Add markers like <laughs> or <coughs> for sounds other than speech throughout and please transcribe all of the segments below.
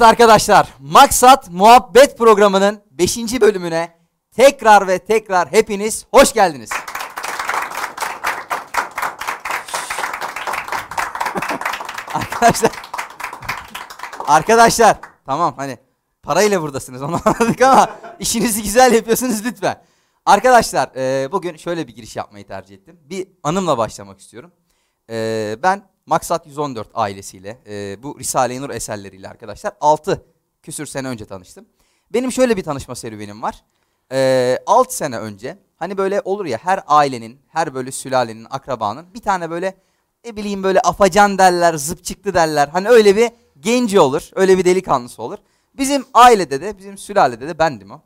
Evet arkadaşlar, Maksat Muhabbet programının 5. bölümüne tekrar ve tekrar hepiniz hoş geldiniz. <laughs> arkadaşlar, arkadaşlar, tamam hani parayla buradasınız onu <laughs> anladık ama işinizi güzel yapıyorsunuz lütfen. Arkadaşlar, e, bugün şöyle bir giriş yapmayı tercih ettim. Bir anımla başlamak istiyorum. E, ben Maksat 114 ailesiyle, e, bu Risale-i Nur eserleriyle arkadaşlar 6 küsür sene önce tanıştım. Benim şöyle bir tanışma serüvenim var. E, 6 sene önce hani böyle olur ya her ailenin, her böyle sülalenin, akrabanın bir tane böyle ne bileyim böyle afacan derler, zıp çıktı derler. Hani öyle bir genci olur, öyle bir delikanlısı olur. Bizim ailede de, bizim sülalede de bendim o.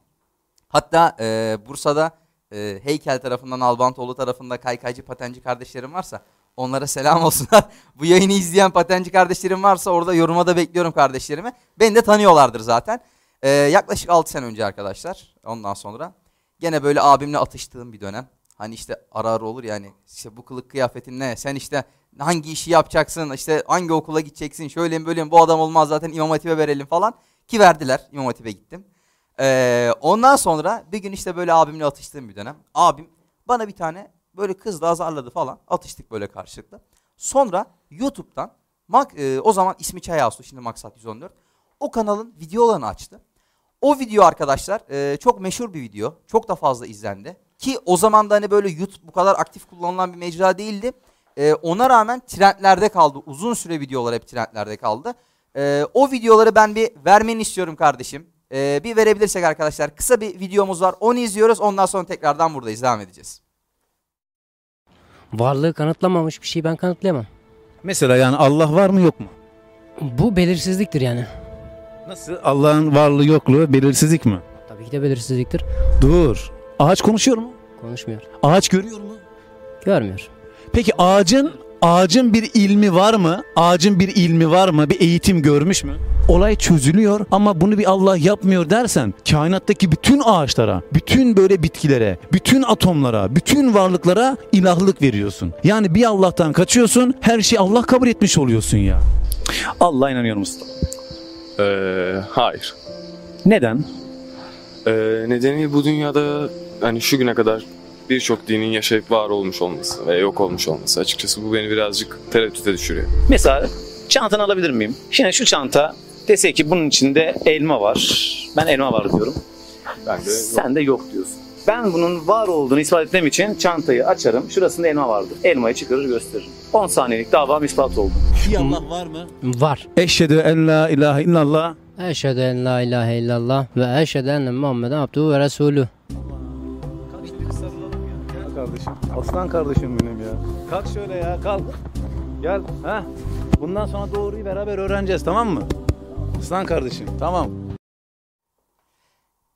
Hatta e, Bursa'da e, Heykel tarafından, Albantoğlu tarafında kaykaycı patenci kardeşlerim varsa onlara selam olsunlar. <laughs> Bu yayını izleyen patenci kardeşlerim varsa orada yoruma da bekliyorum kardeşlerimi. Beni de tanıyorlardır zaten. E, yaklaşık 6 sene önce arkadaşlar ondan sonra gene böyle abimle atıştığım bir dönem. Hani işte ara ara olur yani işte bu kılık kıyafetin ne? Sen işte hangi işi yapacaksın? İşte hangi okula gideceksin? Şöyle mi böyle mi? Bu adam olmaz zaten İmam Hatip'e verelim falan. Ki verdiler. İmam Hatip'e gittim. Ee, ondan sonra bir gün işte böyle abimle atıştığım bir dönem. Abim bana bir tane böyle kızla azarladı falan. Atıştık böyle karşılıklı. Sonra YouTube'dan Mak, e, o zaman ismi Çay Ağustos şimdi Maksat 114. O kanalın videolarını açtı. O video arkadaşlar e, çok meşhur bir video. Çok da fazla izlendi. Ki o zaman da hani böyle YouTube bu kadar aktif kullanılan bir mecra değildi. E, ona rağmen trendlerde kaldı. Uzun süre videolar hep trendlerde kaldı. E, o videoları ben bir vermeni istiyorum kardeşim. E, bir verebilirsek arkadaşlar. Kısa bir videomuz var. Onu izliyoruz. Ondan sonra tekrardan buradayız. Devam edeceğiz. Varlığı kanıtlamamış bir şeyi ben kanıtlayamam. Mesela yani Allah var mı yok mu? Bu belirsizliktir yani. Nasıl? Allah'ın varlığı yokluğu belirsizlik mi? Tabii ki de belirsizliktir. Dur. Ağaç konuşuyor mu? Konuşmuyor. Ağaç görüyor mu? Görmüyor. Peki ağacın ağacın bir ilmi var mı? Ağacın bir ilmi var mı? Bir eğitim görmüş mü? Olay çözülüyor ama bunu bir Allah yapmıyor dersen kainattaki bütün ağaçlara, bütün böyle bitkilere, bütün atomlara, bütün varlıklara ilahlık veriyorsun. Yani bir Allah'tan kaçıyorsun, her şeyi Allah kabul etmiş oluyorsun ya. Allah inanıyor musun? Ee, hayır. Neden? Ee, nedeni bu dünyada hani şu güne kadar birçok dinin yaşayıp var olmuş olması ve yok olmuş olması. Açıkçası bu beni birazcık tereddüte düşürüyor. Mesela çantanı alabilir miyim? Şimdi şu çanta dese ki bunun içinde elma var. Ben elma var diyorum. Ben de Sen de yok diyorsun. Ben bunun var olduğunu ispat etmem için çantayı açarım. Şurasında elma vardır. Elmayı çıkarır gösteririm. 10 saniyelik davam ispat oldu. Bir Allah var mı? Var. Eşhedü en la ilahe illallah. Eşhedü en la ilahe illallah ve eşhedü enne Muhammeden abduhu ve resulü. kardeşim. Aslan kardeşim benim ya. Kalk şöyle ya kalk. Gel. ha. Bundan sonra doğruyu beraber öğreneceğiz tamam mı? Aslan kardeşim tamam.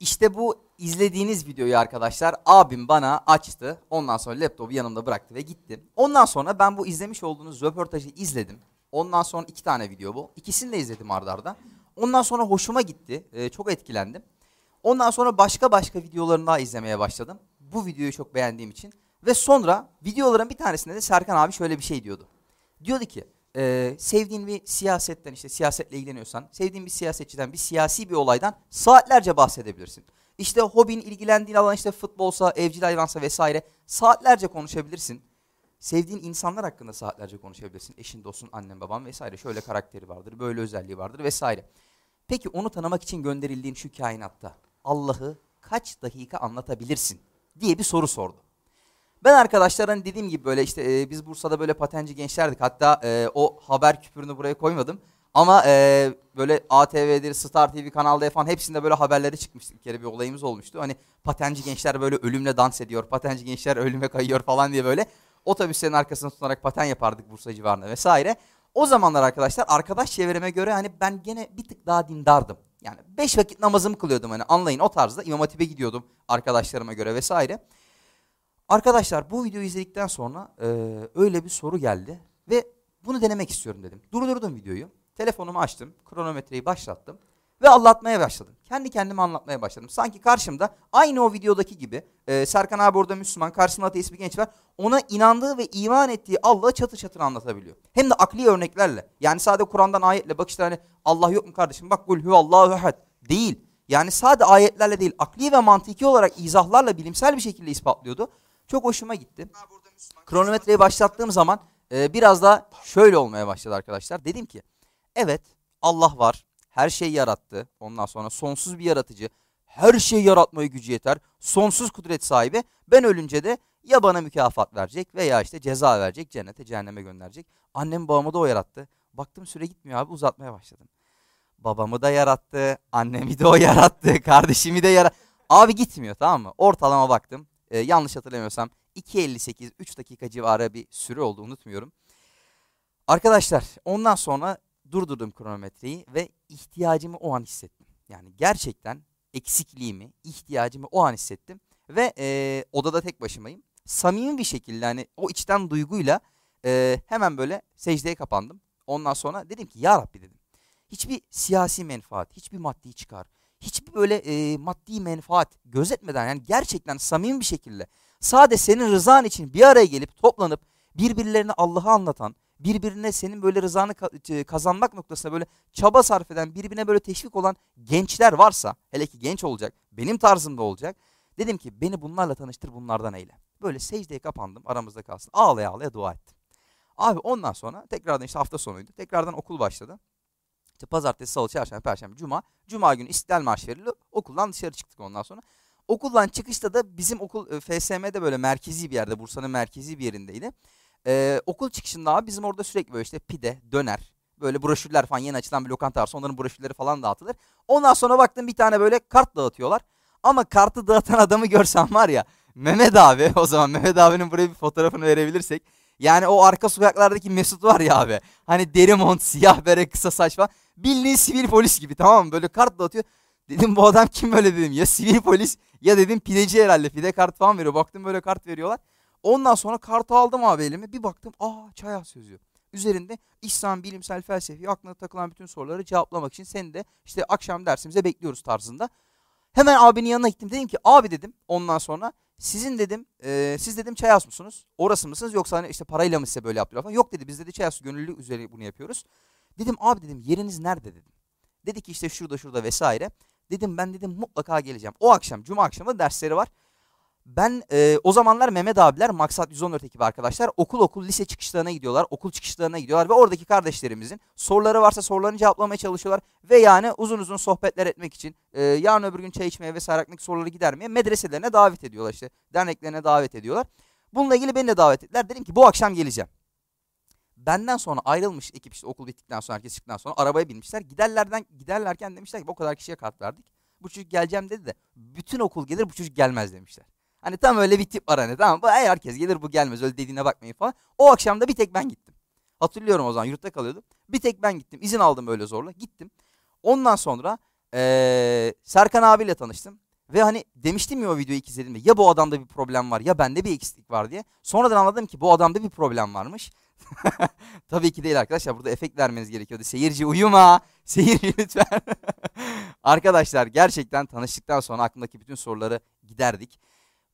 İşte bu izlediğiniz videoyu arkadaşlar abim bana açtı. Ondan sonra laptopu yanımda bıraktı ve gitti. Ondan sonra ben bu izlemiş olduğunuz röportajı izledim. Ondan sonra iki tane video bu. İkisini de izledim ardarda. arda. Ondan sonra hoşuma gitti. Ee, çok etkilendim. Ondan sonra başka başka videolarını daha izlemeye başladım. Bu videoyu çok beğendiğim için. Ve sonra videoların bir tanesinde de Serkan abi şöyle bir şey diyordu. Diyordu ki e, sevdiğin bir siyasetten işte siyasetle ilgileniyorsan sevdiğin bir siyasetçiden bir siyasi bir olaydan saatlerce bahsedebilirsin. İşte hobin ilgilendiğin alan işte futbolsa evcil hayvansa vesaire saatlerce konuşabilirsin. Sevdiğin insanlar hakkında saatlerce konuşabilirsin. Eşin, dostun, annen, baban vesaire. Şöyle karakteri vardır, böyle özelliği vardır vesaire. Peki onu tanımak için gönderildiğin şu kainatta Allah'ı kaç dakika anlatabilirsin diye bir soru sordu. Ben arkadaşlar dediğim gibi böyle işte e, biz Bursa'da böyle patenci gençlerdik. Hatta e, o haber küpürünü buraya koymadım. Ama e, böyle ATV'dir, Star TV, Kanal D falan hepsinde böyle haberleri çıkmıştı. Bir kere bir olayımız olmuştu. Hani patenci gençler böyle ölümle dans ediyor, patenci gençler <laughs> ölüme kayıyor falan diye böyle otobüslerin arkasına tutunarak paten yapardık Bursa civarında vesaire. O zamanlar arkadaşlar arkadaş çevreme göre hani ben gene bir tık daha dindardım. Yani beş vakit namazımı kılıyordum hani anlayın o tarzda İmam Hatip'e gidiyordum arkadaşlarıma göre vesaire. Arkadaşlar bu videoyu izledikten sonra e, öyle bir soru geldi ve bunu denemek istiyorum dedim. Durdurdum videoyu. Telefonumu açtım. Kronometreyi başlattım. Ve anlatmaya başladım. Kendi kendime anlatmaya başladım. Sanki karşımda aynı o videodaki gibi e, Serkan abi orada Müslüman, karşısında ateist bir genç var. Ona inandığı ve iman ettiği Allah'ı çatır çatır anlatabiliyor. Hem de akli örneklerle. Yani sadece Kur'an'dan ayetle bakışta hani Allah yok mu kardeşim bak kul huvallahu ehad değil. Yani sadece ayetlerle değil akli ve mantıki olarak izahlarla bilimsel bir şekilde ispatlıyordu. Çok hoşuma gitti. Kronometreyi başlattığım zaman e, biraz da şöyle olmaya başladı arkadaşlar. Dedim ki evet Allah var. Her şeyi yarattı. Ondan sonra sonsuz bir yaratıcı. Her şeyi yaratmaya gücü yeter. Sonsuz kudret sahibi. Ben ölünce de ya bana mükafat verecek veya işte ceza verecek. Cennete cehenneme gönderecek. Annem babamı da o yarattı. Baktım süre gitmiyor abi uzatmaya başladım. Babamı da yarattı. Annemi de o yarattı. <laughs> Kardeşimi de yarattı. Abi gitmiyor tamam mı? Ortalama baktım. Ee, yanlış hatırlamıyorsam 2.58 3 dakika civarı bir süre oldu unutmuyorum. Arkadaşlar ondan sonra durdurdum kronometreyi ve ihtiyacımı o an hissettim. Yani gerçekten eksikliğimi, ihtiyacımı o an hissettim. Ve e, odada tek başımayım. Samimi bir şekilde hani o içten duyguyla e, hemen böyle secdeye kapandım. Ondan sonra dedim ki ya Rabbi dedim. Hiçbir siyasi menfaat, hiçbir maddi çıkar, hiçbir böyle e, maddi menfaat gözetmeden yani gerçekten samimi bir şekilde sade senin rızan için bir araya gelip toplanıp birbirlerine Allah'ı anlatan, birbirine senin böyle rızanı ka- kazanmak noktasında böyle çaba sarf eden, birbirine böyle teşvik olan gençler varsa, hele ki genç olacak, benim tarzımda olacak. Dedim ki beni bunlarla tanıştır, bunlardan eyle. Böyle secdeye kapandım, aramızda kalsın. Ağlaya ağlaya dua ettim. Abi ondan sonra tekrardan işte hafta sonuydu. Tekrardan okul başladı. İşte pazartesi, salı, çarşamba, perşembe, cuma. Cuma günü İstiklal Marşı verildi. Okuldan dışarı çıktık ondan sonra. Okuldan çıkışta da bizim okul e, FSM'de böyle merkezi bir yerde, Bursa'nın merkezi bir yerindeydi. Ee, okul çıkışında abi bizim orada sürekli böyle işte pide, döner, böyle broşürler falan yeni açılan bir lokanta varsa onların broşürleri falan dağıtılır. Ondan sonra baktım bir tane böyle kart dağıtıyorlar. Ama kartı dağıtan adamı görsem var ya Mehmet abi <laughs> o zaman Mehmet abinin buraya bir fotoğrafını verebilirsek. Yani o arka sokaklardaki Mesut var ya abi. Hani deri mont, siyah bere, kısa saç falan. Bildiğin sivil polis gibi tamam mı? Böyle kart dağıtıyor. Dedim bu adam kim böyle dedim. Ya sivil polis ya dedim pideci herhalde. Pide kart falan veriyor. Baktım böyle kart veriyorlar. Ondan sonra kartı aldım abi elime. Bir baktım aa çay sözü. Üzerinde İslam bilimsel felsefi aklına takılan bütün soruları cevaplamak için seni de işte akşam dersimize bekliyoruz tarzında. Hemen abinin yanına gittim. Dedim ki abi dedim ondan sonra sizin dedim e, siz dedim çay house musunuz? Orası mısınız yoksa hani işte parayla mı size böyle yaptırıyor falan. Yok dedi biz dedi çay house gönüllü üzere bunu yapıyoruz. Dedim abi dedim yeriniz nerede dedim. Dedi ki işte şurada şurada vesaire. Dedim ben dedim mutlaka geleceğim. O akşam cuma akşamı dersleri var. Ben e, o zamanlar Mehmet abiler Maksat 114 ekibi arkadaşlar okul okul lise çıkışlarına gidiyorlar. Okul çıkışlarına gidiyorlar ve oradaki kardeşlerimizin soruları varsa sorularını cevaplamaya çalışıyorlar. Ve yani uzun uzun sohbetler etmek için e, yarın öbür gün çay içmeye vesaire hakkındaki soruları gidermeye medreselerine davet ediyorlar işte. Derneklerine davet ediyorlar. Bununla ilgili beni de davet ettiler. Dedim ki bu akşam geleceğim. Benden sonra ayrılmış ekip işte okul bittikten sonra herkes çıktıktan sonra arabaya binmişler. Giderlerden giderlerken demişler ki bu kadar kişiye kart verdik. Bu çocuk geleceğim dedi de bütün okul gelir bu çocuk gelmez demişler. Hani tam öyle bir tip var hani tamam bu herkes gelir bu gelmez öyle dediğine bakmayın falan. O akşam da bir tek ben gittim. Hatırlıyorum o zaman yurtta kalıyordum. Bir tek ben gittim. İzin aldım böyle zorla. Gittim. Ondan sonra ee, Serkan abiyle tanıştım. Ve hani demiştim ya o videoyu ilk izlediğimde ya bu adamda bir problem var ya bende bir eksiklik var diye. Sonradan anladım ki bu adamda bir problem varmış. <laughs> Tabii ki değil arkadaşlar burada efekt vermeniz gerekiyordu. Seyirci uyuma. <laughs> Seyirci lütfen. <laughs> arkadaşlar gerçekten tanıştıktan sonra aklımdaki bütün soruları giderdik.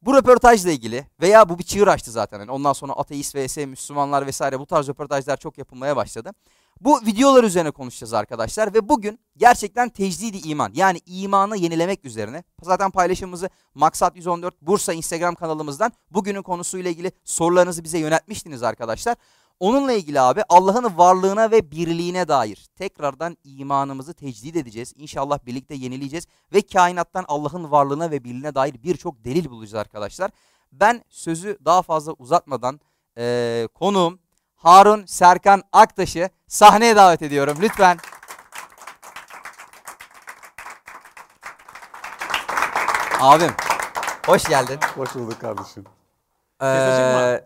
Bu röportajla ilgili veya bu bir çığır açtı zaten. Yani ondan sonra ateist vs Müslümanlar vesaire bu tarz röportajlar çok yapılmaya başladı. Bu videolar üzerine konuşacağız arkadaşlar ve bugün gerçekten tecdidi iman yani imanı yenilemek üzerine zaten paylaşımımızı Maksat 114 Bursa Instagram kanalımızdan bugünün konusuyla ilgili sorularınızı bize yöneltmiştiniz arkadaşlar. Onunla ilgili abi Allah'ın varlığına ve birliğine dair tekrardan imanımızı tecdid edeceğiz. İnşallah birlikte yenileyeceğiz ve kainattan Allah'ın varlığına ve birliğine dair birçok delil bulacağız arkadaşlar. Ben sözü daha fazla uzatmadan e, konuğum Harun Serkan Aktaş'ı sahneye davet ediyorum lütfen. Abim hoş geldin. Hoş bulduk kardeşim. Ee,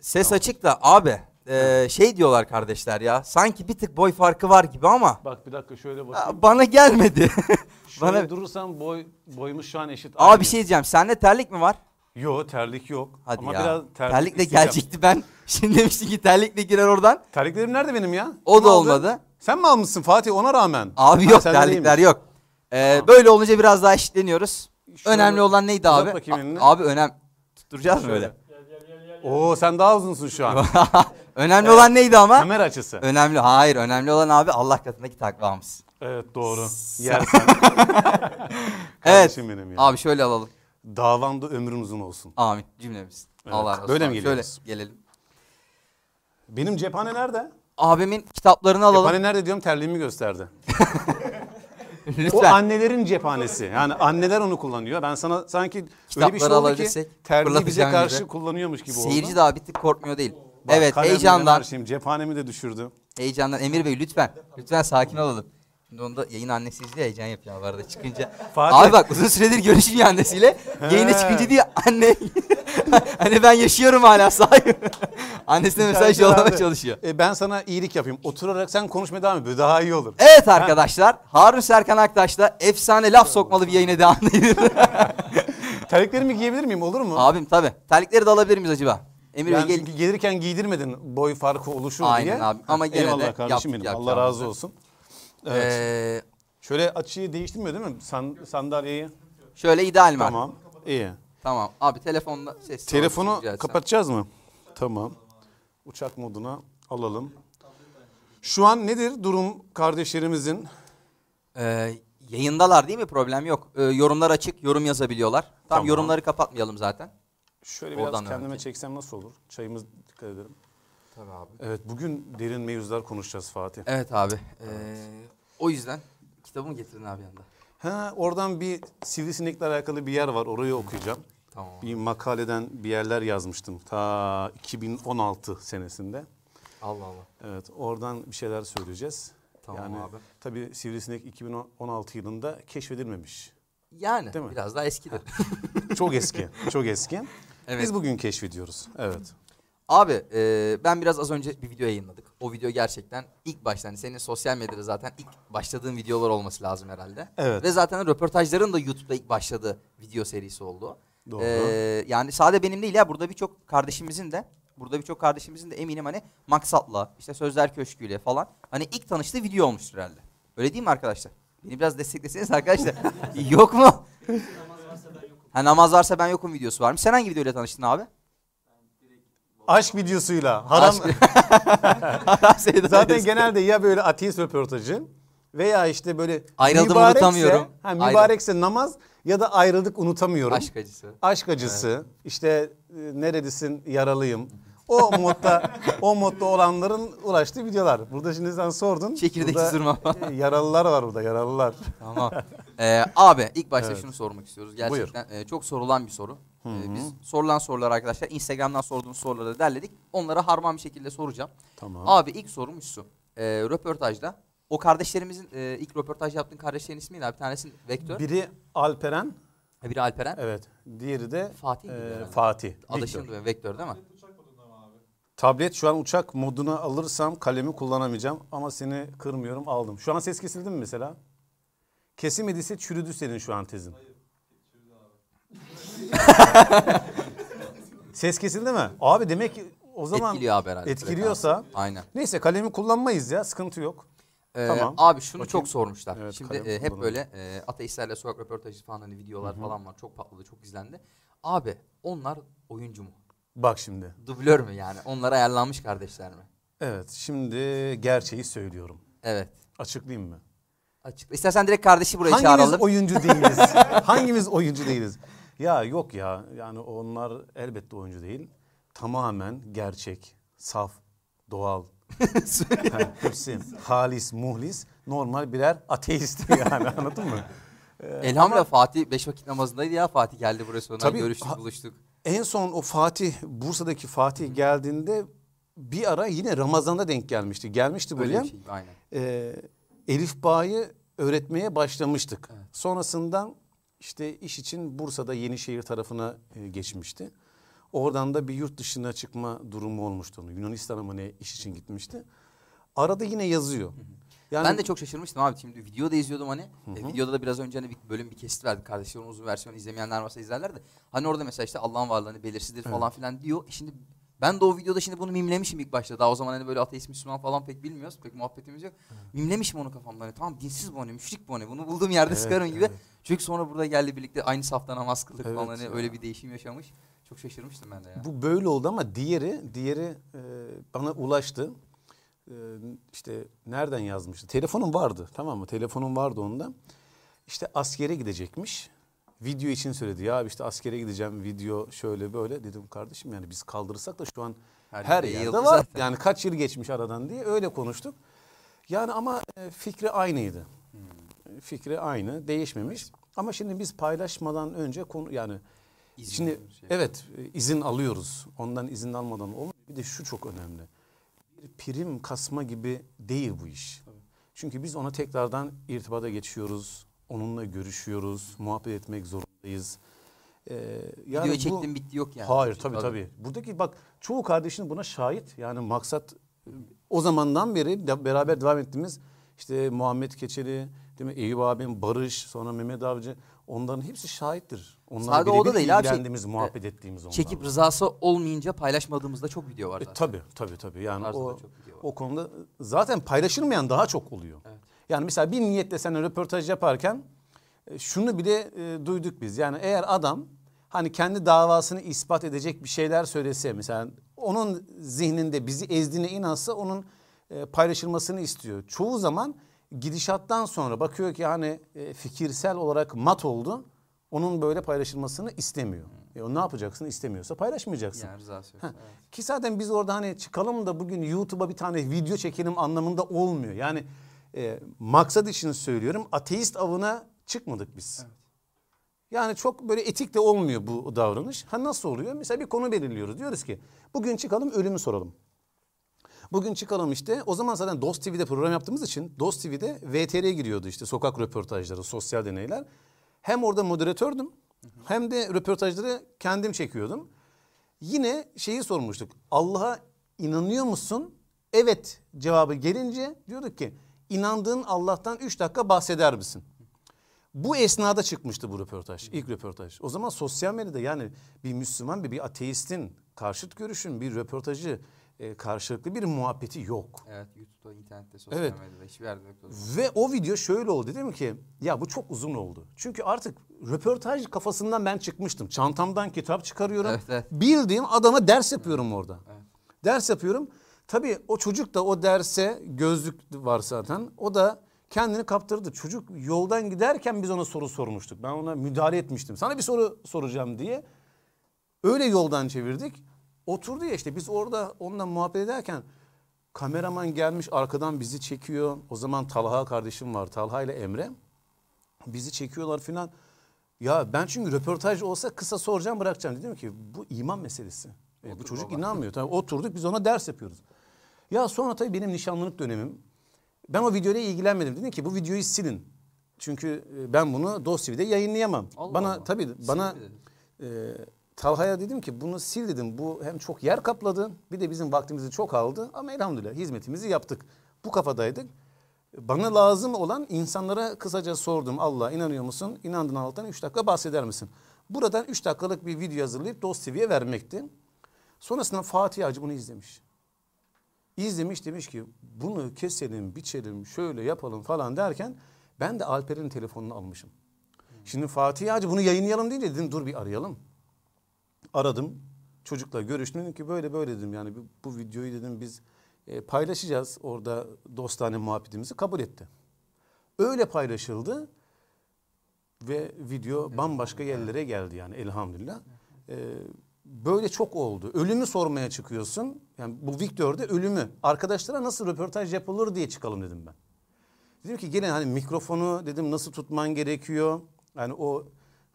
ses açık da abi e, şey diyorlar kardeşler ya sanki bir tık boy farkı var gibi ama Bak bir dakika şöyle bakayım. bana gelmedi. <laughs> Şöyle bana- durursam boy boyumuz şu an eşit. Abi bir şey diyeceğim sende terlik mi var? Yo terlik yok. Hadi Ama ya. biraz terlik Terlikle isteyeceğim. gelecekti ben. <laughs> Şimdi demiştin ki terlikle girer oradan. Terliklerim nerede benim ya? O Kim da aldı? olmadı. Sen mi almışsın Fatih ona rağmen? Abi Ha, yok sende terlikler değilmiş. yok. Ee, böyle olunca biraz daha eşitleniyoruz. Şöyle Önemli olan neydi uzat abi? bakayım elini. A- abi önem tutturacağız mı Şöyle. öyle? Oo sen daha uzunsun şu an. <laughs> önemli olan neydi ama? Kamera açısı. Önemli. Hayır, önemli olan abi Allah katındaki takvamız. Evet doğru. Yersen. <laughs> Evet. Benim ya. Abi şöyle alalım. Davanda ömrün uzun olsun. Amin cümlemiz. Evet, Allah razı olsun. böyle mi geliyoruz? Şöyle gelelim. Benim cephane nerede? Abimin kitaplarını alalım. Cephane nerede diyorum terliğimi gösterdi. <laughs> O Lütfen. annelerin cephanesi. Yani anneler onu kullanıyor. Ben sana sanki öyle bir şey Kitapları oldu ki terliği bize karşı gibi. kullanıyormuş gibi oldu. Seyirci daha bir tık korkmuyor değil. Bak, evet heyecandan. şeyim, cephanemi de düşürdü. Heyecandan Emir Bey lütfen. Lütfen sakin olalım. Şimdi onda yayın annesi izliyor heyecan yapıyor bu arada çıkınca. Fatih. Abi bak uzun süredir görüşmüyor annesiyle. Yayına çıkınca diyor anne. <laughs> hani ben yaşıyorum hala sahi. <laughs> Annesine mesaj yollamaya çalışıyor. E, ben sana iyilik yapayım. Oturarak sen konuşmaya devam et. Böyle daha iyi olur. Evet arkadaşlar Harun Serkan Aktaş'la efsane laf sokmalı bir yayına devam ediyoruz. <laughs> Terliklerimi giyebilir miyim olur mu? Abim tabi. Terlikleri de alabilir miyiz acaba? Emir yani Bey gel. çünkü gelirken giydirmedin boy farkı oluşur Aynen diye. abi. Ama gene de Eyvallah kardeşim yaptık benim. yapacağımızı. Allah razı olsun. Evet. Ee, Şöyle açıyı değiştirmiyor değil mi? San, sandalyeyi. şöyle ideal mi? Tamam. İyi. Tamam. Abi telefonla ses. Telefonu rica etsem. kapatacağız mı? Tamam. Uçak moduna alalım. Şu an nedir durum kardeşlerimizin? Ee, yayındalar değil mi? Problem yok. Ee, yorumlar açık. Yorum yazabiliyorlar. Tamam, Tamam. yorumları kapatmayalım zaten. Şöyle biraz Oradan kendime önce. çeksem nasıl olur? Çayımız dikkat edelim. Tabii abi. Evet bugün derin mevzular konuşacağız Fatih. Evet abi. Ee, o yüzden kitabımı getirin abi yanında. Ha, oradan bir sivrisinekle alakalı bir yer var. Orayı okuyacağım. Tamam. Bir makaleden bir yerler yazmıştım. Ta 2016 senesinde. Allah Allah. Evet oradan bir şeyler söyleyeceğiz. Tamam yani, abi. Tabii sivrisinek 2016 yılında keşfedilmemiş. Yani Değil mi? biraz daha eskidir. Çok eski, çok eski. <laughs> Evet. Biz bugün keşfediyoruz. Evet. Abi e, ben biraz az önce bir video yayınladık. O video gerçekten ilk başta hani senin sosyal medyada zaten ilk başladığın videolar olması lazım herhalde. Evet. Ve zaten röportajların da YouTube'da ilk başladığı video serisi oldu. Doğru. E, yani sadece benim değil ya burada birçok kardeşimizin de burada birçok kardeşimizin de eminim hani Maksat'la işte Sözler Köşkü'yle falan hani ilk tanıştığı video olmuştur herhalde. Öyle değil mi arkadaşlar? Beni biraz destekleseniz arkadaşlar. <laughs> Yok mu? Ha namaz varsa ben yokum videosu varmış. Sen hangi videoyla tanıştın abi? Aşk videosuyla. Haram, <laughs> Aşk- zaten genelde ya böyle ateist röportajı veya işte böyle Ayrıldım, mübarekse- unutamıyorum. Ha, mübarekse namaz ya da ayrıldık unutamıyorum. Aşk acısı. Aşk acısı, işte e, nerelisin yaralıyım. O modda o modda olanların ulaştığı videolar. Burada şimdi sen sordun. Çekirdek Burada, e, Yaralılar var burada yaralılar. Tamam. Ee, abi ilk başta Evet. şunu sormak istiyoruz. Gerçekten e, çok sorulan bir soru. Ee, biz sorulan sorular arkadaşlar Instagram'dan sorduğunuz soruları da derledik. Onlara harman bir şekilde soracağım. Tamam. Abi ilk sorumuz şu. Ee, röportajda o kardeşlerimizin e, ilk röportaj yaptığın kardeşlerin ismi neydi abi? Bir tanesi Vektör, Biri Alperen, biri Alperen. evet. Diğeri de Fatih e, herhalde? Fatih. Adı Victor. şimdi Vektör değil mi? Tablet şu an uçak moduna alırsam kalemi kullanamayacağım ama seni kırmıyorum aldım. Şu an ses kesildi mi mesela? Kesilmediyse çürüdü senin şu an tezin. <laughs> ses kesildi mi? Abi demek ki o zaman Etkiliyor abi herhalde. etkiliyorsa frekansı. Aynen. neyse kalemi kullanmayız ya sıkıntı yok. Ee, Tamam. Abi şunu Bakayım. çok sormuşlar. Evet, Şimdi e, hep kullanalım. böyle e, ateistlerle sokak röportajı falan hani videolar falan var. Çok patladı, çok izlendi. Abi onlar oyuncu mu? Bak şimdi. Dublör mü yani? Onlar ayarlanmış kardeşler mi? Evet şimdi gerçeği söylüyorum. Evet. Açıklayayım mı? Açıkla. İstersen direkt kardeşi buraya Hangimiz çağıralım. oyuncu değiliz? <laughs> Hangimiz oyuncu değiliz? Ya yok ya yani onlar elbette oyuncu değil. Tamamen gerçek, saf, doğal. <laughs> Ha, hepsi halis, muhlis, normal birer ateist <laughs> yani anladın mı? Elhamdülillah Fatih beş vakit namazındaydı ya. Fatih geldi buraya sonra Tabii, görüştük, ha- buluştuk. En son o Fatih, Bursa'daki Fatih geldiğinde bir ara yine Ramazan'da denk gelmişti. Gelmişti Öyle buraya. bir şey. Aynen. e, Elif Bağ'ı öğretmeye başlamıştık. Sonrasından işte iş için Bursa'da Yenişehir tarafına e, geçmişti. Oradan da bir yurt dışına çıkma durumu olmuştu. Yunanistan'a mı ne iş için gitmişti. Arada yine yazıyor. Yani ben de çok şaşırmıştım abi. Şimdi videoda izliyordum hani. E, videoda da biraz önce hani bir bölüm bir kesit verdik. Kardeşlerin uzun versiyonu izlemeyenler varsa izlerler de. Hani orada mesela işte Allah'ın varlığını belirsizdir falan filan diyor. E şimdi Ben de o videoda şimdi bunu mimlemişim ilk başta. Daha o zaman hani böyle ateist Müslüman falan pek bilmiyoruz. Pek muhabbetimiz yok. Mimlemişim onu kafamda. Hani tamam dinsiz bu hani müşrik bu hani. Bunu bulduğum yerde Evet, sıkarım gibi. evet. Çünkü sonra burada geldi birlikte aynı safta namaz kıldık Evet falan. Hani ya. öyle bir değişim yaşamış. Çok şaşırmıştım ben de ya. Bu böyle oldu ama diğeri diğeri e, bana ulaştı. E, işte nereden yazmıştı? Telefonum vardı tamam mı? Telefonum vardı onda. İşte askere gidecekmiş. Video için söyledi. Ya işte askere gideceğim video şöyle böyle. Dedim kardeşim yani biz kaldırırsak da şu an Her her, yerde var. zaten. Yani kaç yıl geçmiş aradan diye öyle konuştuk. Yani ama e, fikri aynıydı. Hmm. Fikri aynı, değişmemiş. Ama şimdi biz paylaşmadan önce konu yani İzin Şimdi şey. evet e, izin alıyoruz. Ondan izin almadan olmuyor. Bir de şu çok önemli. Bir prim kasma gibi değil bu iş. Çünkü biz ona tekrardan irtibata geçiyoruz. Onunla görüşüyoruz. Muhabbet etmek zorundayız. Ee, yani Videoyu bu- çektim bitti yok yani. Hayır tabii tabii. Buradaki bak çoğu kardeşin buna şahit. Yani maksat e, o zamandan beri de beraber devam ettiğimiz işte Muhammed Keçeli, değil mi? Eyüp abim, Barış, sonra Mehmet Avcı onların hepsi şahittir. Onlarla Sadece o da değil abi, şey, muhabbet ettiğimiz onlarla. Çekip rızası olmayınca paylaşmadığımızda çok video var E, zaten. tabii tabii tabii. Yani Tarzda o, o konuda zaten paylaşılmayan daha çok oluyor. Yani mesela bir niyetle sen röportaj yaparken e, şunu bile e, duyduk biz. Yani eğer adam hani kendi davasını ispat edecek bir şeyler söylese mesela onun zihninde bizi ezdiğine inansa onun e, paylaşılmasını istiyor. Çoğu zaman gidişattan sonra bakıyor ki hani e, fikirsel olarak mat oldu. Onun böyle paylaşılmasını istemiyor. E, o ne yapacaksın? İstemiyorsa paylaşmayacaksın. Yani rızası yok. Evet. Ki zaten biz orada hani çıkalım da bugün YouTube'a bir tane video çekelim anlamında olmuyor. Yani e, maksat için söylüyorum ateist avına çıkmadık biz. Yani çok böyle etik de olmuyor bu davranış. Ha nasıl oluyor? Mesela bir konu belirliyoruz. Diyoruz ki bugün çıkalım ölümü soralım. Bugün çıkalım işte. O zaman zaten Dost TV'de program yaptığımız için Dost TV'de VTR'ye giriyordu işte sokak röportajları, sosyal deneyler. Hem orada moderatördüm hem de röportajları kendim çekiyordum. Yine şeyi sormuştuk. Allah'a inanıyor musun? Evet cevabı gelince diyorduk ki inandığın Allah'tan 3 dakika bahseder misin? Bu esnada çıkmıştı bu röportaj, ilk röportaj. O zaman sosyal medyada yani bir Müslüman bir, bir ateistin karşıt görüşün bir röportajı e, karşılıklı bir muhabbeti yok. Evet YouTube'da, internette, sosyal Evet. medyada hiçbir yerde yok. Ve o video şöyle oldu dedim ki ya bu çok uzun oldu. Çünkü artık röportaj kafasından ben çıkmıştım. Çantamdan kitap çıkarıyorum. Evet, evet. Bildiğim adama ders yapıyorum orada. Ders yapıyorum. Tabii o çocuk da o derse gözlük var zaten. O da kendini kaptırdı. Çocuk yoldan giderken biz ona soru sormuştuk. Ben ona müdahale etmiştim. Sana bir soru soracağım diye. Öyle yoldan çevirdik. Oturdu ya işte biz orada onunla muhabbet ederken kameraman gelmiş arkadan bizi çekiyor. O zaman Talha kardeşim var. Talha ile Emre. Bizi çekiyorlar filan. Ya ben çünkü röportaj olsa kısa soracağım bırakacağım. Dedim ki bu iman meselesi. E, bu çocuk inanmıyor. Tabii oturduk biz ona ders yapıyoruz. Ya sonra tabii benim nişanlılık dönemim. Ben o videoyla ilgilenmedim. Dedim ki bu videoyu silin. Çünkü e, ben bunu DosTV'de yayınlayamam. Allah bana Allah. tabii bana e, Talha'ya dedim ki bunu sil dedim. Bu hem çok yer kapladı bir de bizim vaktimizi çok aldı. Ama elhamdülillah hizmetimizi yaptık. Bu kafadaydık. Bana lazım olan insanlara kısaca sordum. Allah inanıyor musun? İnandığın Allah'tan 3 dakika bahseder misin? Buradan 3 dakikalık bir video hazırlayıp Dost TV'ye vermekti. Sonrasında Fatih Hacı bunu izlemiş. İzlemiş demiş ki bunu keselim, biçelim, şöyle yapalım falan derken ben de Alper'in telefonunu almışım. Şimdi Fatih Hacı bunu yayınlayalım deyince dedim dur bir arayalım. Aradım. Çocukla görüştüm. Dedim ki böyle böyle dedim yani bu, videoyu dedim biz e, paylaşacağız. Orada dostane muhabbetimizi kabul etti. Öyle paylaşıldı ve video bambaşka yerlere geldi yani elhamdülillah. Ee, böyle çok oldu. Ölümü sormaya çıkıyorsun. Yani bu Victor'da ölümü. Arkadaşlara nasıl röportaj yapılır diye çıkalım dedim ben. Dedim ki gelin hani mikrofonu dedim nasıl tutman gerekiyor. Yani o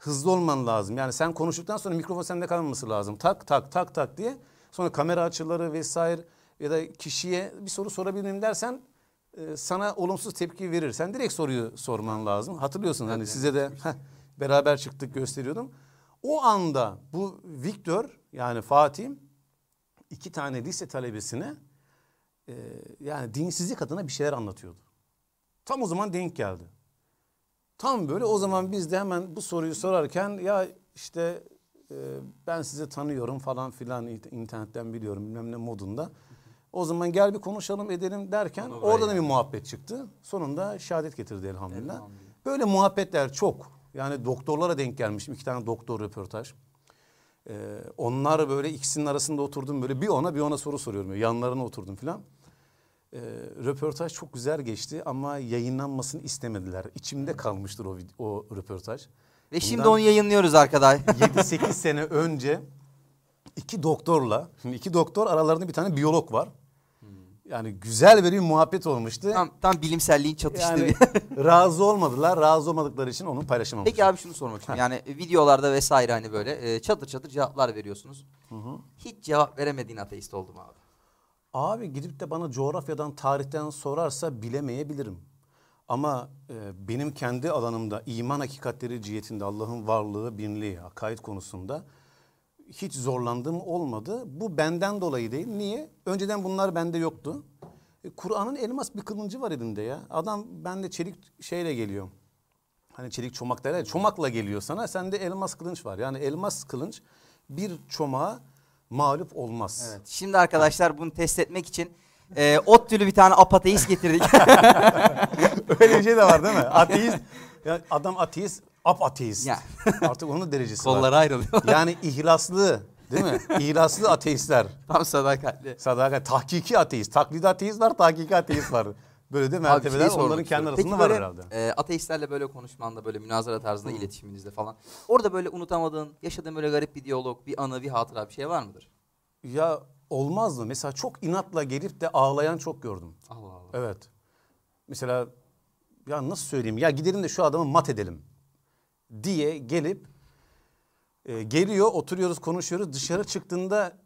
hızlı olman lazım. Yani sen konuştuktan sonra mikrofon sende kalmaması lazım. Tak tak tak tak diye. Sonra kamera açıları vesaire ya da kişiye bir soru sorabilirim dersen e, sana olumsuz tepki verir. Sen direkt soruyu sorman lazım. Hatırlıyorsun hani size de heh, beraber çıktık gösteriyordum. O anda bu Victor yani Fatih iki tane lise talebesine e, yani dinsizlik adına bir şeyler anlatıyordu. Tam o zaman denk geldi. Tam böyle o zaman biz de hemen bu soruyu sorarken ya işte e, ben sizi tanıyorum falan filan int- internetten biliyorum bilmem ne modunda. O zaman gel bir konuşalım edelim derken Onu orada da bir muhabbet çıktı. Sonunda şehadet getirdi elhamdülillah. Böyle muhabbetler çok. Yani doktorlara denk gelmişim. iki tane doktor röportaj. Ee, onlar böyle ikisinin arasında oturdum böyle bir ona bir ona soru soruyorum. Yanlarına oturdum filan. Ee, röportaj çok güzel geçti ama yayınlanmasını istemediler. İçimde kalmıştır o, o röportaj. Ve şimdi Bundan- onu yayınlıyoruz arkadaşlar. <laughs> 7-8 sene önce iki doktorla, şimdi iki doktor aralarında bir tane biyolog var. Yani güzel bir muhabbet olmuştu. tam, tam bilimselliğin çatıştığı Yani bir... <laughs> razı olmadılar. Razı olmadıkları için onu paylaşamamışlar. Peki abi şunu sormak istiyorum. Yani videolarda vesaire hani böyle e, çatır çatır cevaplar veriyorsunuz. Hiç cevap veremediğin ateist oldu mu abi? Abi gidip de bana coğrafyadan, tarihten sorarsa bilemeyebilirim. Ama e, benim kendi alanımda iman hakikatleri cihetinde Allah'ın varlığı, birliği, akaid konusunda hiç zorlandığım olmadı. Bu benden dolayı değil. Niye? Önceden bunlar bende yoktu. E, Kur'an'ın elmas bir kılıncı var elinde ya. Adam bende çelik şeyle geliyor. Hani çelik çomak derler ya, çomakla geliyor sana. Sende elmas kılınç var. Yani elmas kılınç bir çomağa mağlup olmaz. Evet. Şimdi arkadaşlar bunu test etmek için e, ot tülü bir tane apateist getirdik. <laughs> Öyle bir şey de var değil mi? <laughs> Ateist. Ya adam ateist, ap ateist. Ya. <laughs> Artık onun derecesi var. Kolları ayrılıyor. Yani ihlaslı değil mi? İhlaslı ateistler. Tam sadakatli. Sadakat, tahkiki ateist. Taklidi ateist var, tahkiki ateist var. Böyle de şey mertebeler sormak onların kendi arasında Peki var böyle, herhalde. E, ateistlerle böyle konuşmanda böyle münazara tarzında iletişiminizde falan. Orada böyle unutamadığın, yaşadığın böyle garip bir diyalog, bir anı, bir hatıra bir şey var mıdır? Ya olmaz mı? Mesela çok inatla gelip de ağlayan çok gördüm. Allah Allah. Evet. Mesela ya nasıl söyleyeyim? Ya gidelim de şu adamı mat edelim diye gelip e, geliyor, oturuyoruz, konuşuyoruz. Dışarı çıktığında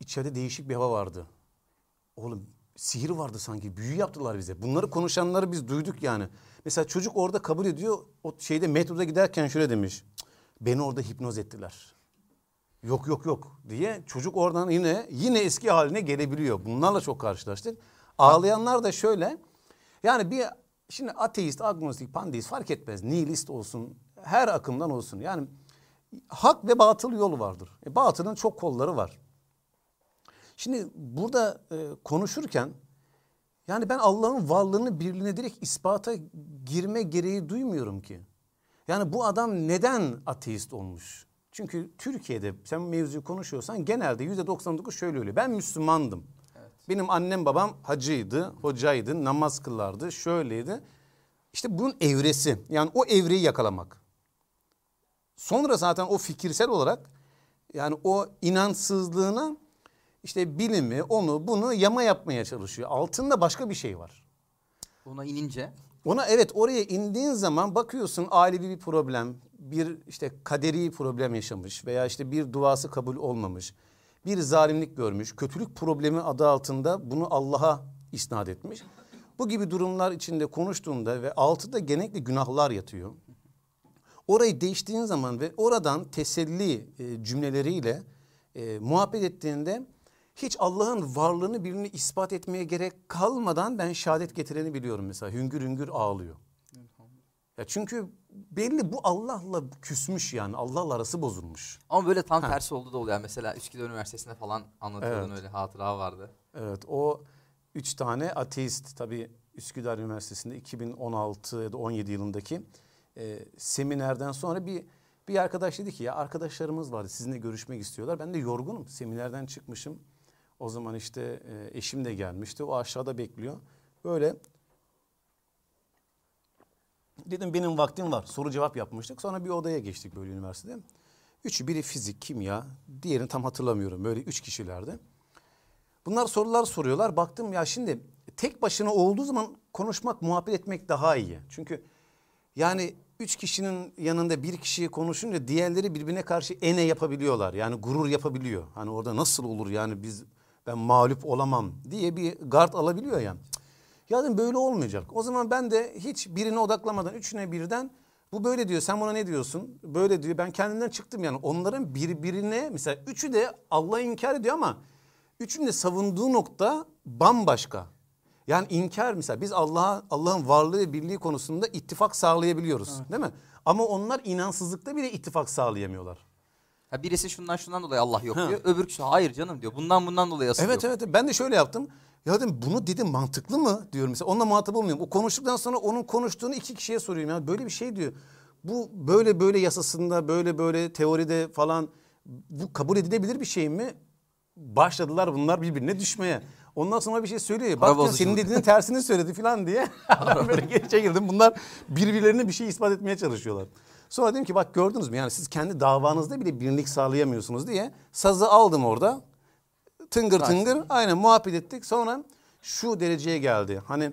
içeride değişik bir hava vardı. Oğlum sihir vardı sanki. Büyü yaptılar bize. Bunları konuşanları biz duyduk yani. Mesela çocuk orada kabul ediyor. O şeyde metroda giderken şöyle demiş. "Cık, Beni orada hipnoz ettiler. Yok yok yok diye çocuk oradan yine yine eski haline gelebiliyor. Bunlarla çok karşılaştık. Ağlayanlar da şöyle. Yani bir şimdi ateist, agnostik, pandeist fark etmez. Nihilist olsun, her akımdan olsun. Yani hak ve batıl yolu vardır. E, batılın çok kolları var. Şimdi burada e, konuşurken yani ben Allah'ın varlığını, birliğini direkt ispata girme gereği duymuyorum ki. Yani bu adam neden ateist olmuş? Çünkü Türkiye'de sen mevzuyu konuşuyorsan genelde yüzde 99 şöyle oluyor. Ben Müslümandım. Benim annem babam hacıydı, hocaydı, namaz kılardı, şöyleydi. İşte bunun evresi. Yani o evreyi yakalamak. Sonra zaten o fikirsel olarak yani o inançsızlığına işte bilimi, onu bunu yama yapmaya çalışıyor. Altında başka bir şey var. Buna inince Ona evet oraya indiğin zaman bakıyorsun ailevi bir problem, bir işte kaderi problem yaşamış veya işte bir duası kabul olmamış, bir zalimlik görmüş, kötülük problemi adı altında bunu Allah'a isnat etmiş. Bu gibi durumlar içinde konuştuğunda ve altında genellikle günahlar yatıyor. Orayı değiştiğin zaman ve oradan teselli e, cümleleriyle e, muhabbet ettiğinde hiç Allah'ın varlığını birini ispat etmeye gerek kalmadan ben şehadet getireni biliyorum mesela. Hüngür hüngür ağlıyor. Ya çünkü belli bu Allah'la küsmüş yani. Allah'la arası bozulmuş. ama böyle tam tersi oldu da oluyor. Mesela Üsküdar Üniversitesi'nde falan anlatıyordun Evet. öyle hatıra vardı. Evet o üç tane ateist tabii Üsküdar Üniversitesi'nde 2016 ya da 17 yılındaki e, seminerden sonra bir bir arkadaş dedi ki ya arkadaşlarımız vardı sizinle görüşmek istiyorlar. Ben de yorgunum seminerden çıkmışım. O zaman işte e, eşim de gelmişti o aşağıda bekliyor. Böyle dedim benim vaktim var soru cevap yapmıştık. Sonra bir odaya geçtik böyle üniversitede. Üçü biri fizik, kimya, diğerini tam hatırlamıyorum. Böyle üç kişilerdi. Bunlar sorular soruyorlar. Baktım ya şimdi tek başına olduğu zaman konuşmak, muhabbet etmek daha iyi. Çünkü yani üç kişinin yanında bir kişi konuşunca diğerleri birbirine karşı ene yapabiliyorlar. Yani gurur yapabiliyor. Hani orada nasıl olur yani biz ben mağlup olamam diye bir gard alabiliyor yani. Ya dedim böyle olmayacak. O zaman ben de hiç birine odaklamadan üçüne birden bu böyle diyor sen buna ne diyorsun? Böyle diyor ben kendimden çıktım yani. Onların birbirine mesela üçü de Allah'ı inkar ediyor ama üçünün de savunduğu nokta bambaşka. Yani inkar mesela biz Allah'a Allah'ın varlığı ve birliği konusunda ittifak sağlayabiliyoruz değil mi? Ama onlar inansızlıkta bile ittifak sağlayamıyorlar. Ha birisi şundan şundan dolayı Allah yok Ha. diyor. Öbürküsü hayır canım diyor. Bundan bundan dolayı asıl Evet yok. evet ben de şöyle yaptım. Ya dedim bunu dedim mantıklı mı diyorum mesela. Onunla muhatap olmuyorum. O konuştuktan sonra onun konuştuğunu iki kişiye soruyorum. Ya böyle bir şey diyor. Bu böyle böyle yasasında böyle böyle teoride falan bu kabul edilebilir bir şey mi? Başladılar bunlar birbirine düşmeye. Ondan sonra bir şey söylüyor. Bak senin dediğinin tersini söyledi falan diye. <laughs> <laughs> böyle geri çekildim. Bunlar birbirlerine bir şey ispat etmeye çalışıyorlar. Sonra dedim ki bak gördünüz mü yani siz kendi davanızda bile birlik sağlayamıyorsunuz diye sazı aldım orada tıngır tıngır aynen muhabbet ettik. Sonra şu dereceye geldi. Hani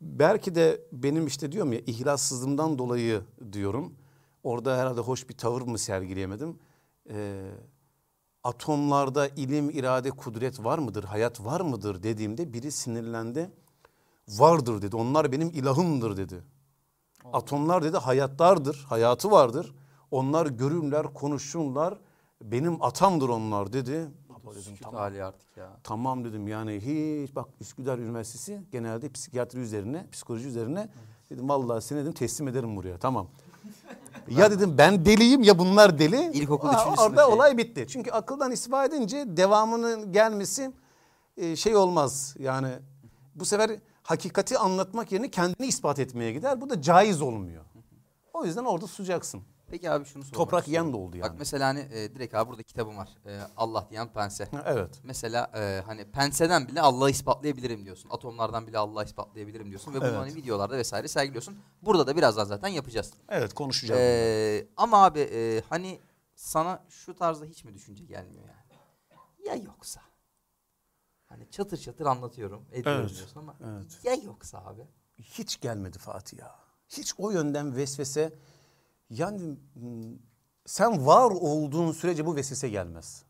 belki de benim işte diyorum ya ihlassızlığımdan dolayı diyorum. Orada herhalde hoş bir tavır mı sergileyemedim. Ee, atomlarda ilim, irade, kudret var mıdır, hayat var mıdır dediğimde biri sinirlendi. Vardır dedi. Onlar benim ilahımdır dedi. Atomlar dedi hayatlardır, hayatı vardır. Onlar görürler, konuşurlar. Benim atamdır onlar dedi. Baba dedim tamam. artık ya. Tamam dedim yani hiç bak Üsküdar Üniversitesi genelde psikiyatri üzerine, psikoloji üzerine dedim vallahi seni dedim teslim ederim buraya tamam. <laughs> ya dedim ben deliyim ya bunlar deli. İlkokul Aa, üçüncü Orada şey. olay bitti. Çünkü akıldan istifade edince devamının gelmesi e, şey olmaz. Yani bu sefer hakikati anlatmak yerine kendini ispat etmeye gider. Bu da caiz olmuyor. O yüzden orada susacaksın. Peki abi şunu sormak Toprak yiyen de oldu yani. Bak mesela hani e, direkt abi burada kitabım var. E, Allah diyen pense. Evet. Mesela e, hani penseden bile Allah'ı ispatlayabilirim diyorsun. Atomlardan bile Allah'ı ispatlayabilirim diyorsun. Ve bunu Evet. hani videolarda vesaire sergiliyorsun. Burada da birazdan zaten yapacağız. Evet konuşacağım. E, ama abi e, hani sana şu tarzda hiç mi düşünce gelmiyor yani? Ya yoksa? Hani çatır çatır anlatıyorum, ediyorum Evet. diyorsun ama Evet. ya yoksa abi? hiç gelmedi Fatih ya. Hiç o yönden vesvese yani mm, sen var olduğun sürece bu vesvese gelmez.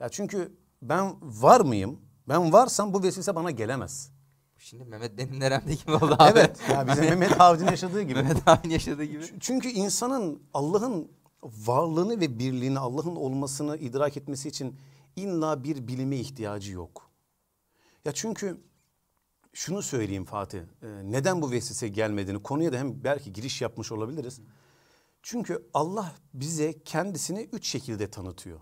Ya çünkü ben var mıyım? Ben varsam bu vesvese bana gelemez. Şimdi Mehmet Demin Nerem'de gibi oldu <laughs> abi. Evet. Ya bizim Mehmet Avcı'nın yaşadığı gibi. Mehmet abinin yaşadığı gibi. Çünkü insanın Allah'ın varlığını ve birliğini, Allah'ın olmasını idrak etmesi için illa bir bilime ihtiyacı yok. Ya çünkü şunu söyleyeyim Fatih, e, neden bu vesvese gelmediğini konuya da hem belki giriş yapmış olabiliriz. Çünkü Allah bize kendisini üç şekilde tanıtıyor.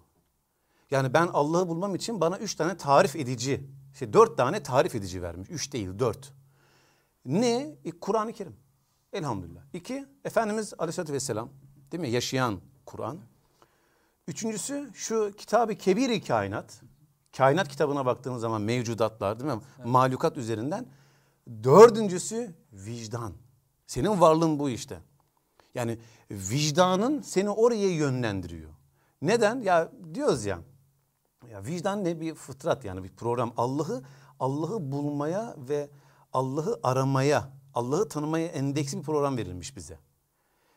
Yani ben Allah'ı bulmam için bana üç tane tarif edici, şey dört tane tarif edici vermiş. Üç değil dört. Ne? E, Kur'an-ı Kerim. Elhamdülillah. İki, Efendimiz Aleyhisselatü Vesselam. Değil mi? Yaşayan Kur'an. Üçüncüsü şu Kitab-ı Kebir-i Kainat. Kainat kitabına baktığınız zaman mevcudatlar değil mi? Mahlukat üzerinden. Dördüncüsü vicdan. Senin varlığın bu işte. Yani vicdanın seni oraya yönlendiriyor. Neden? Ya diyoruz ya. Ya vicdan ne bir fıtrat yani bir program. Allah'ı Allah'ı bulmaya ve Allah'ı aramaya, Allah'ı tanımaya endeksli bir program verilmiş bize.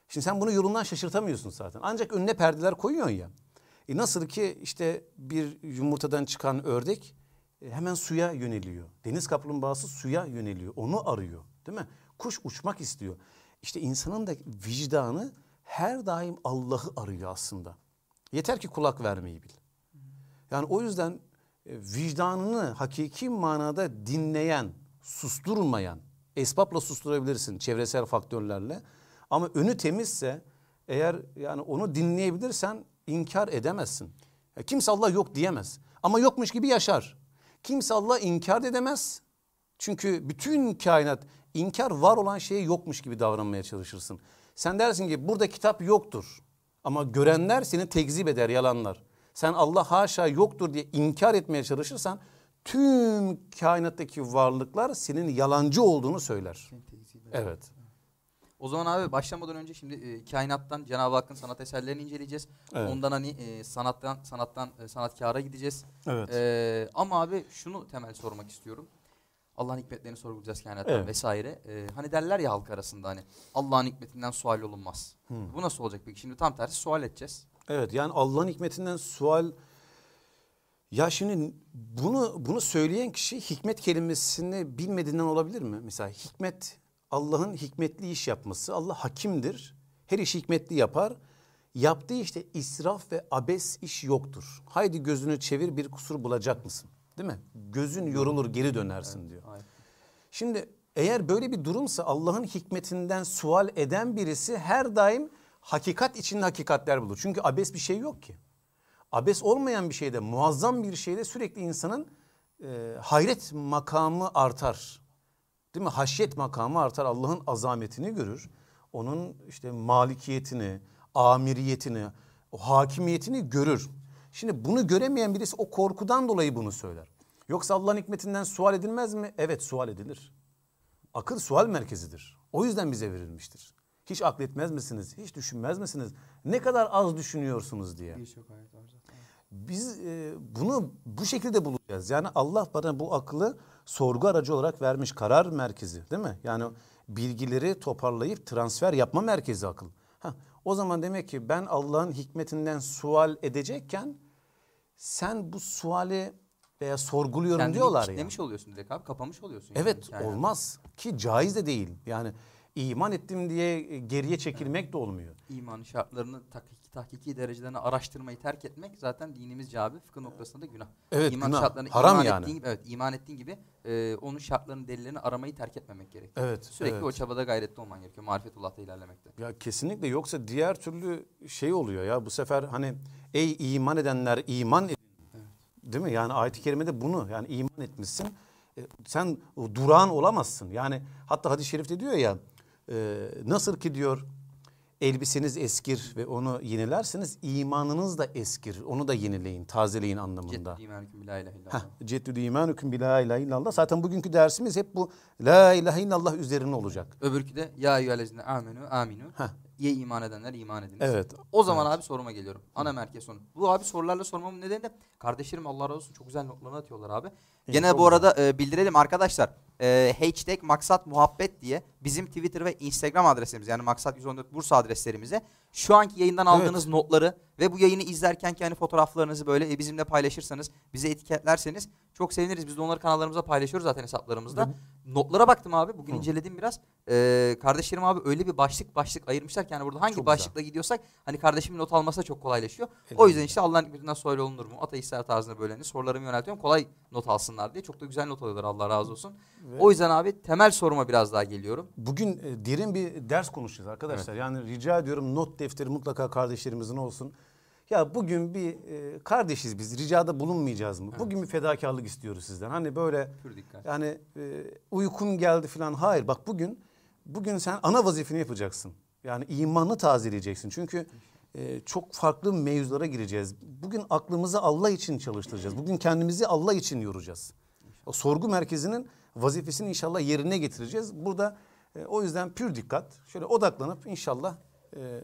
Şimdi sen bunu yolundan şaşırtamıyorsun zaten. Ancak önüne perdeler koyuyorsun ya. E nasıl ki işte bir yumurtadan çıkan ördek e, hemen suya yöneliyor. Deniz kaplumbağası suya yöneliyor. Onu arıyor değil mi? Kuş uçmak istiyor. İşte insanın da vicdanı her daim Allah'ı arıyor aslında. Yeter ki kulak vermeyi bil. Yani o yüzden e, vicdanını hakiki manada dinleyen, susturmayan, esbabla susturabilirsin çevresel faktörlerle. Ama önü temizse eğer yani onu dinleyebilirsen inkar edemezsin. Ya kimse Allah yok diyemez. Ama yokmuş gibi yaşar. Kimse Allah inkar edemez. Çünkü bütün kainat inkar var olan şeye yokmuş gibi davranmaya çalışırsın. Sen dersin ki burada kitap yoktur. Ama görenler seni tekzip eder, yalanlar. Sen Allah haşa yoktur diye inkar etmeye çalışırsan tüm kainattaki varlıklar senin yalancı olduğunu söyler. Evet. O zaman abi başlamadan önce şimdi e, kainattan Cenab-ı Hakk'ın sanat eserlerini inceleyeceğiz. Evet. Ondan hani e, sanattan sanattan e, sanatkara gideceğiz. Evet. E, ama abi şunu temel sormak istiyorum. Allah'ın hikmetlerini sorgulayacağız kainattan Evet. vesaire. E, hani derler ya halk arasında hani Allah'ın hikmetinden sual olunmaz. Bu nasıl olacak peki? Şimdi tam tersi sual edeceğiz. Evet yani Allah'ın hikmetinden sual ya şimdi bunu bunu söyleyen kişi hikmet kelimesini bilmediğinden olabilir mi? Mesela hikmet Allah'ın hikmetli iş yapması. Allah hakimdir. Her işi hikmetli yapar. Yaptığı işte israf ve abes iş yoktur. Haydi gözünü çevir bir kusur bulacak mısın? Değil mi? Gözün yorulur geri dönersin diyor. Aynen. Şimdi eğer böyle bir durumsa Allah'ın hikmetinden sual eden birisi her daim hakikat içinde hakikatler bulur. Çünkü abes bir şey yok ki. Abes olmayan bir şeyde, muazzam bir şeyde sürekli insanın e, hayret makamı artar. Değil mi? Haşyet makamı artar. Allah'ın azametini görür. Onun işte malikiyetini, amiriyetini, o hakimiyetini görür. Şimdi bunu göremeyen birisi o korkudan dolayı bunu söyler. Yoksa Allah'ın hikmetinden sual edilmez mi? Evet sual edilir. Akıl sual merkezidir. O yüzden bize verilmiştir. Hiç akletmez misiniz? Hiç düşünmez misiniz? Ne kadar az düşünüyorsunuz diye. Biz e, bunu bu şekilde bulacağız. Yani Allah bana bu aklı sorgu aracı olarak vermiş karar merkezi değil mi? Yani bilgileri toparlayıp transfer yapma merkezi akıl. Heh, o zaman demek ki ben Allah'ın hikmetinden sual edecekken sen bu suali veya sorguluyorum Kendini diyorlar ya. kitlemiş oluyorsun direkt abi. Kapamış oluyorsun. yani Evet hikayeden. olmaz ki caiz de değil. Yani iman ettim diye geriye çekilmek de olmuyor. İman şartlarını tahkiki, tahkiki derecelerini araştırmayı terk etmek zaten dinimizce abi fıkıh noktasında da günah. Evet, iman günah. şartlarını Haram iman yani. ettiğin gibi, evet iman ettiğin gibi e, onun şartlarını delillerini aramayı terk etmemek gerekiyor. Evet, Sürekli evet. o çabada gayretli olman gerekiyor. Marifetullah'ta ilerlemekte. Ya kesinlikle yoksa diğer türlü şey oluyor ya bu sefer hani ey iman edenler iman edin. Değil mi? Yani ayet-i kerimede bunu yani iman etmişsin. E, sen durağan olamazsın. Yani hatta hadis-i şerifte diyor ya e, nasıl ki diyor elbiseniz eskir ve onu yenilerseniz imanınız da eskir. Onu da yenileyin, tazeleyin anlamında. Ceddü imanüküm la ilahe illallah. Ceddü imanukum bi la ilahe illallah. Zaten bugünkü dersimiz hep bu la ilahe illallah üzerine olacak. Öbürkü de ya eyyühellezine amenu aminu. Heh. Ye iman edenler iman ediniz. Evet. O zaman abi soruma geliyorum. Ana merkez sonu. Bu abi sorularla sormamın nedeni de kardeşlerim Allah razı olsun çok güzel notlarını atıyorlar abi. Gene bu arada e, bildirelim arkadaşlar. E, hashtag maksat muhabbet diye bizim Twitter ve Instagram adresimiz yani maksat 114 Bursa adreslerimize şu anki yayından aldığınız notları ve bu yayını izlerken hani fotoğraflarınızı böyle e, bizimle paylaşırsanız bize etiketlerseniz çok seviniriz. Biz de onları kanallarımıza paylaşıyoruz zaten hesaplarımızda. Notlara baktım abi. Bugün inceledim biraz. Ee, kardeşlerim abi öyle bir başlık başlık ayırmışlar ki yani burada hangi Çok başlıkla gidiyorsak hani kardeşimin not alması da çok kolaylaşıyor. O yüzden işte Allah'ın hikmetinden sual olunur mu? Ateistler tarzında böyle sorularımı yöneltiyorum. Kolay not alsınlar diye. Çok da güzel not alıyorlar Allah razı olsun. O yüzden abi temel soruma biraz daha geliyorum. Bugün e, derin bir ders konuşacağız arkadaşlar. Yani rica ediyorum not defteri mutlaka kardeşlerimizin olsun. Ya bugün bir e, kardeşiz biz. Ricada bulunmayacağız mı? Bugün bir fedakarlık istiyoruz sizden. Hani böyle yani e, uykum geldi falan. Hayır bak bugün bugün sen ana vazifeni yapacaksın. Yani imanı tazeleyeceksin. Çünkü e, çok farklı mevzulara gireceğiz. Bugün aklımızı Allah için çalıştıracağız. Bugün kendimizi Allah için yoracağız. O sorgu merkezinin vazifesini inşallah yerine getireceğiz. Burada e, o yüzden pür dikkat. Şöyle odaklanıp inşallah e,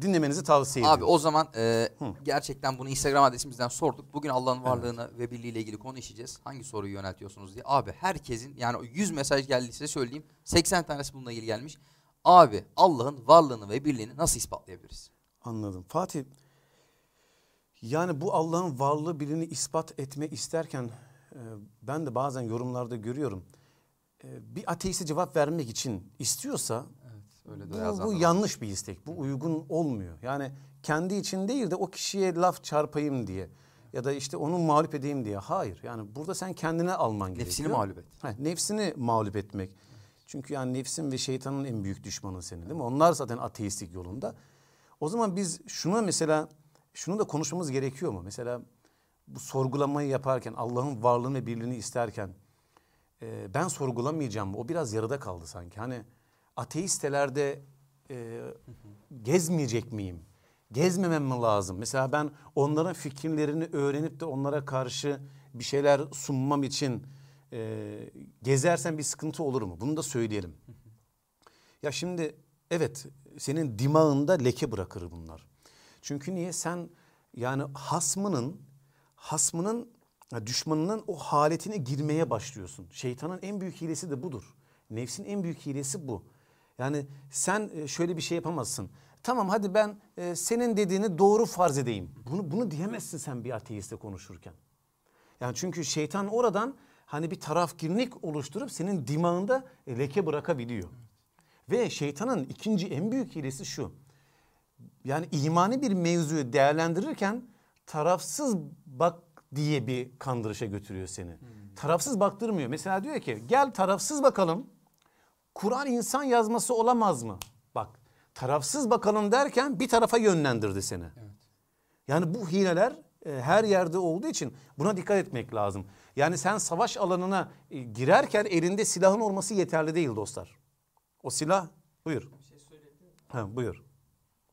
dinlemenizi tavsiye ediyorum. Abi o zaman e, gerçekten bunu Instagram adresimizden sorduk. Bugün Allah'ın varlığını ve birliğiyle ilgili konu işleyeceğiz. Hangi soruyu yöneltiyorsunuz diye. Abi herkesin yani o 100 mesaj geldiyse söyleyeyim. 80 tanesi bununla ilgili gelmiş. Abi Allah'ın varlığını ve birliğini nasıl ispatlayabiliriz? Anladım. Fatih yani bu Allah'ın varlığı birini ispat etme isterken e, ben de bazen yorumlarda görüyorum. E, bir ateiste cevap vermek için istiyorsa Öyle de bu, bu yanlış bir istek. Bu uygun olmuyor. Yani kendi için değil de o kişiye laf çarpayım diye ya da işte onu mağlup edeyim diye. Hayır. Yani burada sen kendine alman gerekiyor. Nefsini mağlup et. Ha, nefsini mağlup etmek. Çünkü yani nefsin ve şeytanın en büyük düşmanı senin değil mi? Onlar zaten ateistlik yolunda. O zaman biz şuna mesela şunu da konuşmamız gerekiyor mu? Mesela bu sorgulamayı yaparken Allah'ın varlığını ve birliğini isterken e, ben sorgulamayacağım. O biraz yarıda kaldı sanki. Hani ateistelerde e, gezmeyecek miyim? Gezmemem mi lazım? Mesela ben onların fikirlerini öğrenip de onlara karşı bir şeyler sunmam için e, gezersem bir sıkıntı olur mu? Bunu da söyleyelim. Ya şimdi evet senin dimağında leke bırakır bunlar. Çünkü niye sen yani hasmının hasmının düşmanının o haletine girmeye başlıyorsun. Şeytanın en büyük hilesi de budur. Nefsin en büyük hilesi bu. Yani sen e, şöyle bir şey yapamazsın. Tamam hadi ben e, senin dediğini doğru farz edeyim. Bunu bunu diyemezsin sen bir ateiste konuşurken. Yani çünkü şeytan oradan hani bir tarafgirlik oluşturup senin dimağında e, leke bırakabiliyor. Ve şeytanın ikinci en büyük hilesi şu. Yani imani bir mevzuyu değerlendirirken tarafsız bak diye bir kandırışa götürüyor seni. Tarafsız baktırmıyor. Mesela diyor ki gel tarafsız bakalım. Kur'an insan yazması olamaz mı? Bak tarafsız bakalım derken bir tarafa yönlendirdi seni. Yani bu hileler e, her yerde olduğu için buna dikkat etmek lazım. Yani sen savaş alanına e, girerken elinde silahın olması yeterli değil dostlar. O silah buyur. Bir şey söyleyebilir miyim? Ha, buyur.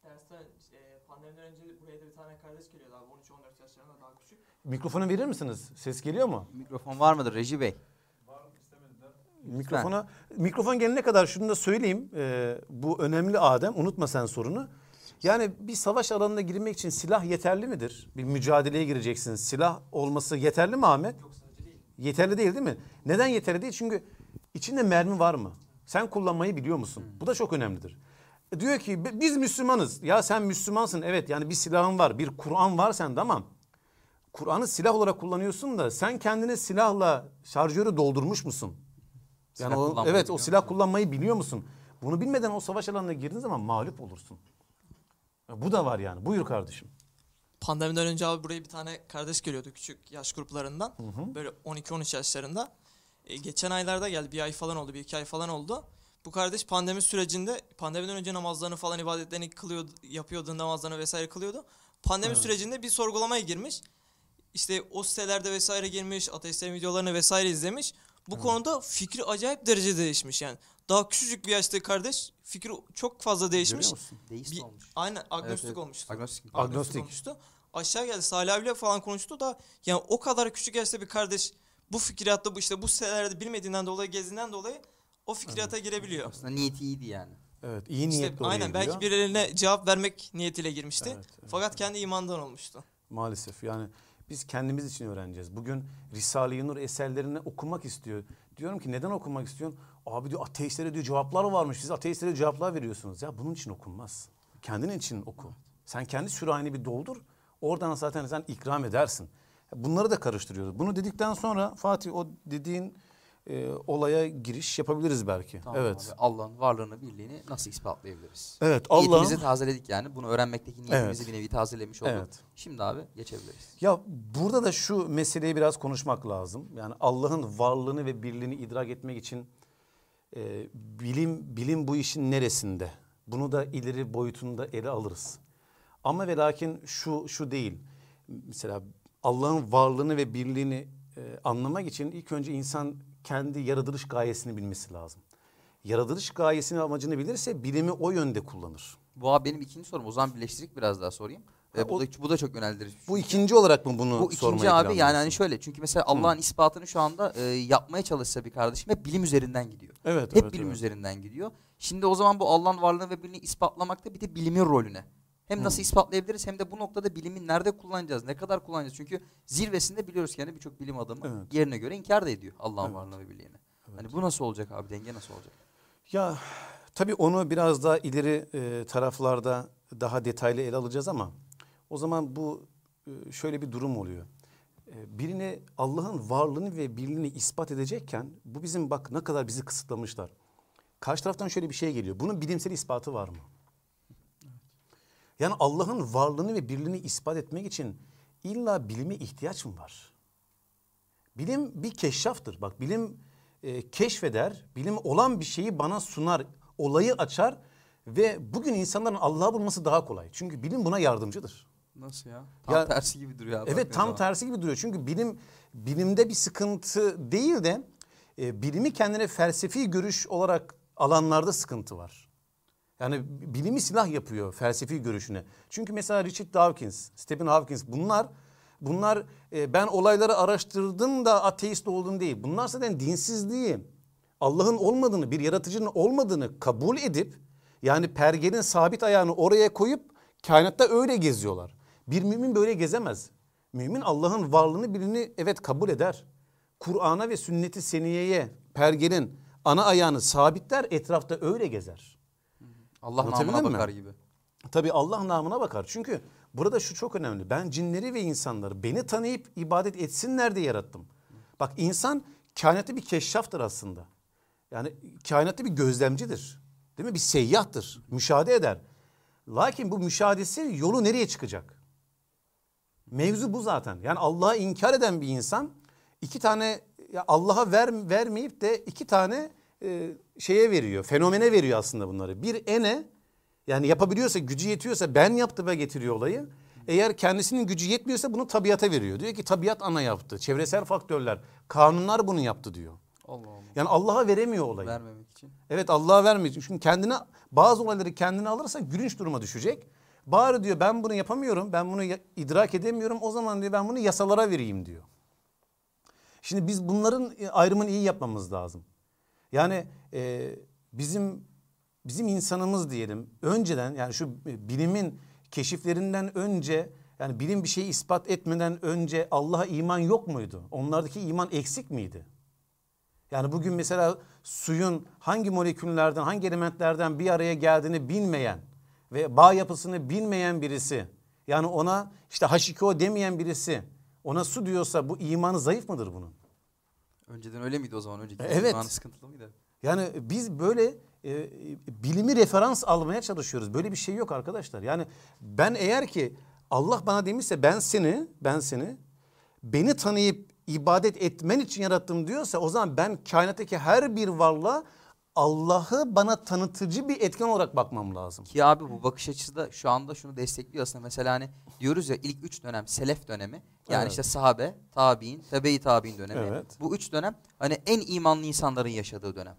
Dersten e, pandemiden önce buraya da bir tane kardeş geliyordu abi 13-14 yaşlarında daha küçük. Mikrofonu verir misiniz? Ses geliyor mu? Mikrofon var mıdır Reji Bey? Mikrofona mikrofon gelene kadar şunu da söyleyeyim. Ee, bu önemli Adem. Unutma sen sorunu. Yani bir savaş alanına girmek için silah yeterli midir? Bir mücadeleye gireceksiniz. Silah olması yeterli mi Ahmet? Yeterli değil değil mi? Neden yeterli değil? Çünkü içinde mermi var mı? Sen kullanmayı biliyor musun? Bu da çok önemlidir. E, Diyor ki "Bi- biz Müslümanız. Ya sen Müslümansın evet yani bir silahın var, bir Kur'an var sende ama Kur'an'ı silah olarak kullanıyorsun da sen kendine silahla şarjörü doldurmuş musun? Yani o, evet o silah kullanmayı biliyor musun? Bunu bilmeden o savaş alanına girdiğin zaman mağlup olursun. Ya Bu da var yani. Buyur kardeşim. Pandemiden önce abi buraya bir tane kardeş geliyordu küçük yaş gruplarından. Böyle 12-13 yaşlarında. E, geçen aylarda geldi. Bir ay falan oldu. Bir iki ay falan oldu. Bu kardeş pandemi sürecinde pandemiden önce namazlarını falan ibadetlerini kılıyordu, yapıyordu, namazlarını vesaire kılıyordu. Pandemi sürecinde bir sorgulamaya girmiş. İşte o sitelerde vesaire girmiş, ateistlerin videolarını vesaire izlemiş. Bu konuda fikri acayip derece değişmiş yani. Daha küçücük bir yaşta kardeş fikri çok fazla değişmiş. Görüyor musun? Deist Bir- olmuş. Aynen agnostik evet. olmuştu. Agnostik. Agnostik. olmuştu. Aşağı geldi Salih abiyle falan konuştu da yani o kadar küçük yaşta bir kardeş bu fikriyatta bu işte bu sitelerde bilmediğinden dolayı gezinden dolayı o fikriyata girebiliyor. Aslında niyeti iyiydi yani. Evet iyi İşte niyetli oraya aynen belki giriyor. birilerine cevap vermek niyetiyle girmişti. Evet, evet, Fakat kendi imandan olmuştu. Maalesef yani biz kendimiz için öğreneceğiz. Bugün Risale-i Nur eserlerini okumak istiyor. Diyorum ki neden okumak istiyorsun? Abi diyor ateistlere diyor cevaplar varmış. Siz ateistlere cevaplar veriyorsunuz. Ya bunun için okunmaz. Kendin için oku. Sen kendi sürahini bir doldur. Oradan zaten sen ikram edersin. Bunları da karıştırıyoruz. Bunu dedikten sonra Fatih o dediğin e, olaya giriş yapabiliriz belki. Tamam evet. abi, Allah'ın varlığını, birliğini nasıl ispatlayabiliriz? Evet Niyetimizi Allah'ın tazeledik yani. Bunu öğrenmekteki niyetimizi Evet. bir nevi tazelemiş olduk. Evet. Şimdi abi geçebiliriz. Ya burada da şu meseleyi biraz konuşmak lazım. Yani Allah'ın varlığını ve birliğini idrak etmek için e, bilim bilim bu işin neresinde? Bunu da ileri boyutunda ele alırız. Ama ve lakin şu şu değil. Mesela Allah'ın varlığını ve birliğini e, anlamak için ilk önce insan kendi yaratılış gayesini bilmesi lazım. Yaratılış gayesini amacını bilirse bilimi o yönde kullanır. Bu abi benim ikinci sorum. O zaman birleştirip biraz daha sorayım. Ee, Ha, bu, da, bu da çok yöneltirici. Bu ikinci olarak mı bunu Bu sormayı ikinci abi yani hani şöyle. Çünkü mesela Allah'ın ispatını şu anda e, yapmaya çalışsa bir kardeşim hep bilim üzerinden gidiyor. Evet, Hep evet, bilim evet. üzerinden gidiyor. Şimdi o zaman bu Allah'ın varlığını ve birliğini ispatlamakta bir de bilimin rolüne. Hem nasıl ispatlayabiliriz hem de bu noktada bilimi nerede kullanacağız, ne kadar kullanacağız? Çünkü zirvesinde biliyoruz ki yani birçok bilim adamı Evet. yerine göre inkar da ediyor Allah'ın Evet. varlığını ve birliğini. Hani bu nasıl olacak abi? Denge nasıl olacak? Ya tabii onu biraz daha ileri e, taraflarda daha detaylı ele alacağız ama o zaman bu e, şöyle bir durum oluyor. E, birine Allah'ın varlığını ve birliğini ispat edecekken bu bizim bak ne kadar bizi kısıtlamışlar. Karşı taraftan şöyle bir şey geliyor. Bunun bilimsel ispatı var mı? Yani Allah'ın varlığını ve birliğini ispat etmek için illa bilime ihtiyaç mı var? Bilim bir keşşaftır. Bak bilim e, keşfeder, bilim olan bir şeyi bana sunar, olayı açar ve bugün insanların Allah'ı bulması daha kolay. Çünkü bilim buna yardımcıdır. Nasıl ya? Tam Ya- tersi gibi duruyor abi. Evet tam zaman. tersi gibi duruyor. Çünkü bilim bilimde bir sıkıntı değil de e, bilimi kendine felsefi görüş olarak alanlarda sıkıntı var. Yani bilimi silah yapıyor felsefi görüşüne. Çünkü mesela Richard Dawkins, Stephen Hawkins bunlar bunlar e, ben olayları araştırdım da ateist oldum değil. Bunlar zaten dinsizliği, Allah'ın olmadığını, bir yaratıcının olmadığını kabul edip yani pergelin sabit ayağını oraya koyup kainatta öyle geziyorlar. Bir mümin böyle gezemez. Mümin Allah'ın varlığını birini evet kabul eder. Kur'an'a ve sünneti seniyeye pergelin ana ayağını sabitler etrafta öyle gezer. Allah namına mi? bakar gibi. Tabii Allah namına bakar. Çünkü burada şu çok önemli. Ben cinleri ve insanları beni tanıyıp ibadet etsinler diye yarattım. Bak insan kainatta bir keşşaftır aslında. Yani kainatta bir gözlemcidir. Değil mi? Bir seyyahtır. Müşahede eder. Lakin bu müşahedesi yolu nereye çıkacak? Mevzu bu zaten. Yani Allah'ı inkar eden bir insan iki tane Allah'a ver, vermeyip de iki tane e, şeye veriyor. Fenomene veriyor aslında bunları. Bir ene Yani yapabiliyorsa, gücü yetiyorsa ben yaptı ve getiriyor olayı. Eğer kendisinin gücü yetmiyorsa bunu tabiata veriyor. Diyor ki tabiat ana yaptı. Çevresel faktörler, kanunlar bunu yaptı diyor. Allah Allah. Yani Allah'a veremiyor olayı. Vermemek için. Evet Allah'a vermeyecek. Çünkü kendine bazı olayları kendine alırsa gülünç duruma düşecek. Bari diyor ben bunu yapamıyorum, ben bunu idrak edemiyorum. O zaman diyor ben bunu yasalara vereyim diyor. Şimdi biz bunların e, ayrımını iyi yapmamız lazım. Yani e, bizim bizim insanımız diyelim önceden yani şu bilimin keşiflerinden önce yani bilim bir şeyi ispat etmeden önce Allah'a iman yok muydu? Onlardaki iman eksik miydi? Yani bugün mesela suyun hangi moleküllerden, hangi elementlerden bir araya geldiğini bilmeyen ve bağ yapısını bilmeyen birisi, yani ona işte H2O demeyen birisi, ona su diyorsa bu imanı zayıf mıdır bunun? Önceden öyle miydi o zaman? Önceki Evet. sıkıntılı mıydı? Yani biz böyle e, bilimi referans almaya çalışıyoruz. Böyle bir şey yok arkadaşlar. Yani ben eğer ki Allah bana demişse ben seni, ben seni beni tanıyıp ibadet etmen için yarattım diyorsa o zaman ben kainattaki her bir varlığa Allah'ı bana tanıtıcı bir etken olarak bakmam lazım. Ki abi bu bakış açısı da şu anda şunu destekliyor aslında. Mesela hani diyoruz ya ilk üç dönem selef dönemi. Yani Evet. işte sahabe, tabi'in, tebe-i tabi'in dönemi. Evet. Bu üç dönem hani en imanlı insanların yaşadığı dönem.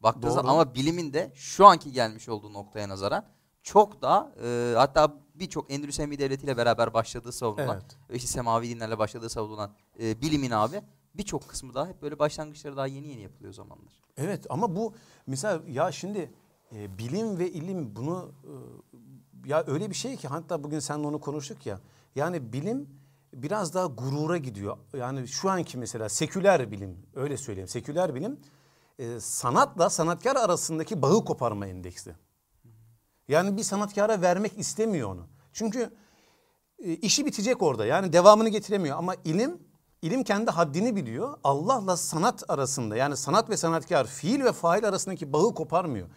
Baktığı Doğru. ama bilimin de şu anki gelmiş olduğu noktaya nazaran çok daha e, hatta birçok Endülüs Emmi Devleti ile beraber başladığı savunulan Evet. ve işte semavi dinlerle başladığı savunulan e, bilimin abi birçok kısmı daha hep böyle başlangıçları daha yeni yeni yapılıyor zamanlar. Evet ama bu mesela ya şimdi e, bilim ve ilim bunu e, ya öyle bir şey ki hatta bugün seninle onu konuştuk ya. Yani bilim biraz daha gurura gidiyor. Yani şu anki mesela seküler bilim öyle söyleyeyim. Seküler bilim e, sanatla sanatkar arasındaki bağı koparma endeksli. Yani bir sanatkara vermek istemiyor onu. Çünkü e, işi bitecek orada. Yani devamını getiremiyor ama ilim ilim kendi haddini biliyor. Allah'la sanat arasında yani sanat ve sanatkar, fiil ve fail arasındaki bağı koparmıyor.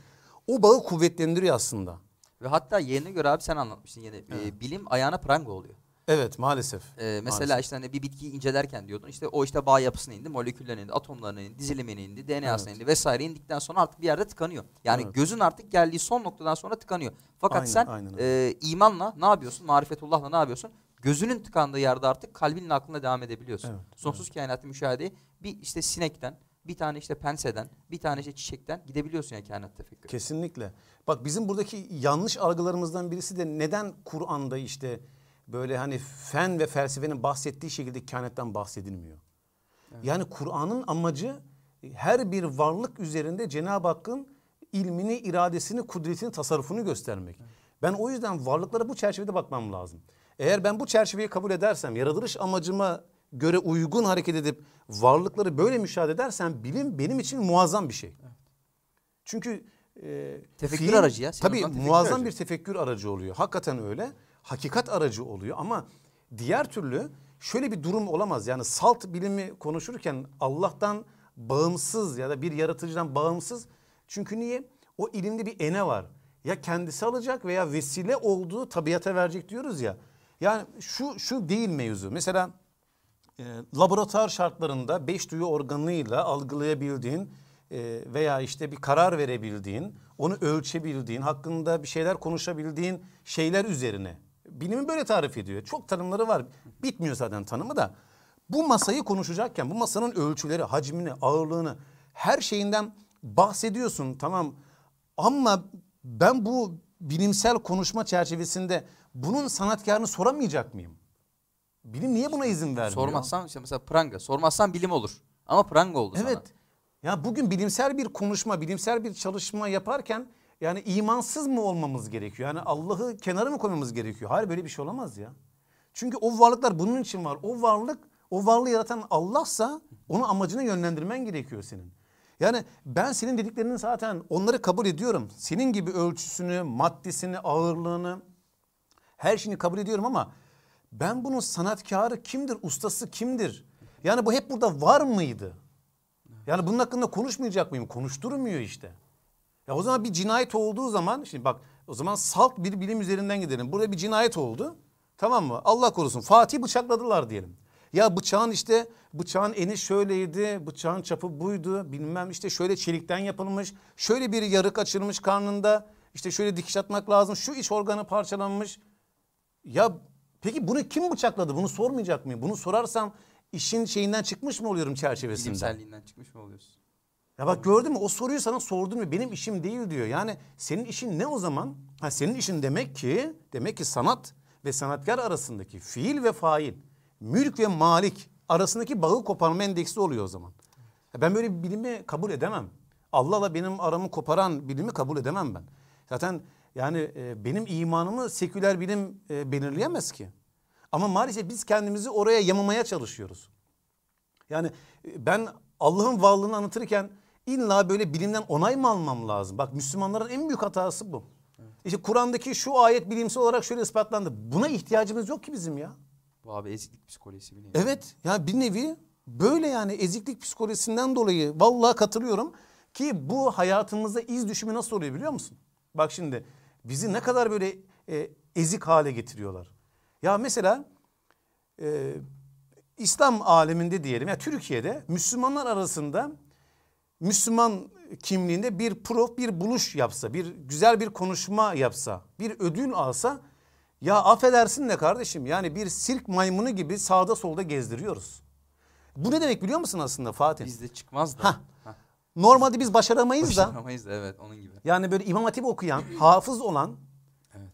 O bağı kuvvetlendiriyor aslında. Ve hatta yerine göre abi sen anlatmıştın yine e, bilim ayağına pranga oluyor. Evet maalesef. Ee, mesela Maalesef. işte hani bir bitkiyi incelerken diyordun işte o işte bağ yapısına indi, moleküllerine indi, atomlarına indi, dizilimine indi, DNA'sına Evet. indi vesaire indikten sonra artık bir yerde tıkanıyor. Yani Evet. gözün artık geldiği son noktadan sonra tıkanıyor. Fakat Aynen, sen aynen e, imanla ne yapıyorsun? Marifetullah'la ne yapıyorsun? Gözünün tıkandığı yerde artık kalbinle aklına devam edebiliyorsun. Evet, Sonsuz kainatı müşahedeyi bir işte sinekten, bir tane işte penseden, bir tane işte çiçekten gidebiliyorsun ya kainat tefekkürü. Kesinlikle. Bak bizim buradaki yanlış algılarımızdan birisi de neden Kur'an'da işte böyle hani fen ve felsefenin bahsettiği şekilde kainattan bahsedilmiyor. Yani Kur'an'ın amacı her bir varlık üzerinde Cenab-ı Hakk'ın ilmini, iradesini, kudretini, tasarrufunu göstermek. Ben o yüzden varlıklara bu çerçevede bakmam lazım. Eğer ben bu çerçeveyi kabul edersem, yaratılış amacıma göre uygun hareket edip varlıkları böyle müşahede edersem bilim benim için muazzam bir şey. Çünkü e, Tefekkür aracı ya, Tabii muazzam aracı. bir tefekkür aracı oluyor. Hakikaten öyle. Hakikat aracı oluyor ama diğer türlü şöyle bir durum olamaz. Yani salt bilimi konuşurken Allah'tan bağımsız ya da bir yaratıcıdan bağımsız. Çünkü niye? O ilimde bir ene var. Ya kendisi alacak veya vesile olduğu tabiata verecek diyoruz ya. Yani şu şu değil mevzu. Mesela e, laboratuvar şartlarında beş duyu organıyla algılayabildiğin e, veya işte bir karar verebildiğin, onu ölçebildiğin, hakkında bir şeyler konuşabildiğin şeyler üzerine. Bilimi böyle tarif ediyor. Çok tanımları var. Bitmiyor zaten tanımı da. Bu masayı konuşacakken bu masanın ölçüleri, hacmini, ağırlığını her şeyinden bahsediyorsun tamam. Ama ben bu bilimsel konuşma çerçevesinde bunun sanatkarını soramayacak mıyım? Bilim niye buna izin vermiyor? Sormazsan işte mesela pranga, sormazsan bilim olur. Ama pranga oldu sana. Evet. Ya bugün bilimsel bir konuşma, bilimsel bir çalışma yaparken yani imansız mı olmamız gerekiyor? Yani Allah'ı kenara mı koymamız gerekiyor? Hayır böyle bir şey olamaz ya. Çünkü o varlıklar bunun için var. O varlık, o varlığı yaratan Allah'sa onun amacını yönlendirmen gerekiyor senin. Yani ben senin dediklerinin zaten onları kabul ediyorum. Senin gibi ölçüsünü, maddesini, ağırlığını, her şeyini kabul ediyorum ama ben bunun sanatkarı kimdir, ustası kimdir? Yani bu hep burada var mıydı? Yani bunun hakkında konuşmayacak mıyım? Konuşturmuyor işte. Ya o zaman bir cinayet olduğu zaman şimdi bak o zaman salt bir bilim üzerinden gidelim. Burada bir cinayet oldu. Tamam mı? Allah korusun. Fatih bıçakladılar diyelim. Ya bıçağın işte bıçağın eni şöyleydi, bıçağın çapı buydu, bilmem işte şöyle çelikten yapılmış, şöyle bir yarık açılmış karnında. işte şöyle dikiş atmak lazım. Şu iç organı parçalanmış. Ya peki bunu kim bıçakladı? Bunu sormayacak mıyım? Bunu sorarsam işin şeyinden çıkmış mı oluyorum çerçevesinden? Bilimselliğinden çıkmış mı oluyorsun? Ya bak gördün mü o soruyu sana sordum ya benim işim değil diyor. Yani senin işin ne o zaman? Ha senin işin demek ki demek ki sanat ve sanatkar arasındaki fiil ve fail, mülk ve malik arasındaki bağı koparma endeksi oluyor o zaman. Ya ben böyle bir bilimi kabul edemem. Allah'la benim aramı koparan bilimi kabul edemem ben. Zaten yani e, benim imanımı seküler bilim e, belirleyemez ki. Ama maalesef biz kendimizi oraya yamamaya çalışıyoruz. Yani e, ben Allah'ın varlığını anlatırken illa böyle bilimden onay mı almam lazım? Bak Müslümanların en büyük hatası bu. İşte Kur'an'daki şu ayet bilimsel olarak şöyle ispatlandı. Buna ihtiyacımız yok ki bizim ya. Bu abi eziklik psikolojisi biliyor. Evet yani bir nevi böyle yani eziklik psikolojisinden dolayı vallahi katılıyorum ki bu hayatımızda iz düşümü nasıl oluyor biliyor musun? Bak şimdi bizi ne kadar böyle e, ezik hale getiriyorlar. Ya mesela e, İslam aleminde diyelim ya Türkiye'de Müslümanlar arasında Müslüman kimliğinde bir prof bir buluş yapsa, bir güzel bir konuşma yapsa, bir ödül alsa ya affedersin de kardeşim yani bir sirk maymunu gibi sağda solda gezdiriyoruz. Bu ne demek biliyor musun aslında Fatih? Bizde çıkmaz da. Hah. Normalde biz başaramayız da Başaramayız da evet onun gibi. yani böyle imam hatip okuyan, hafız olan,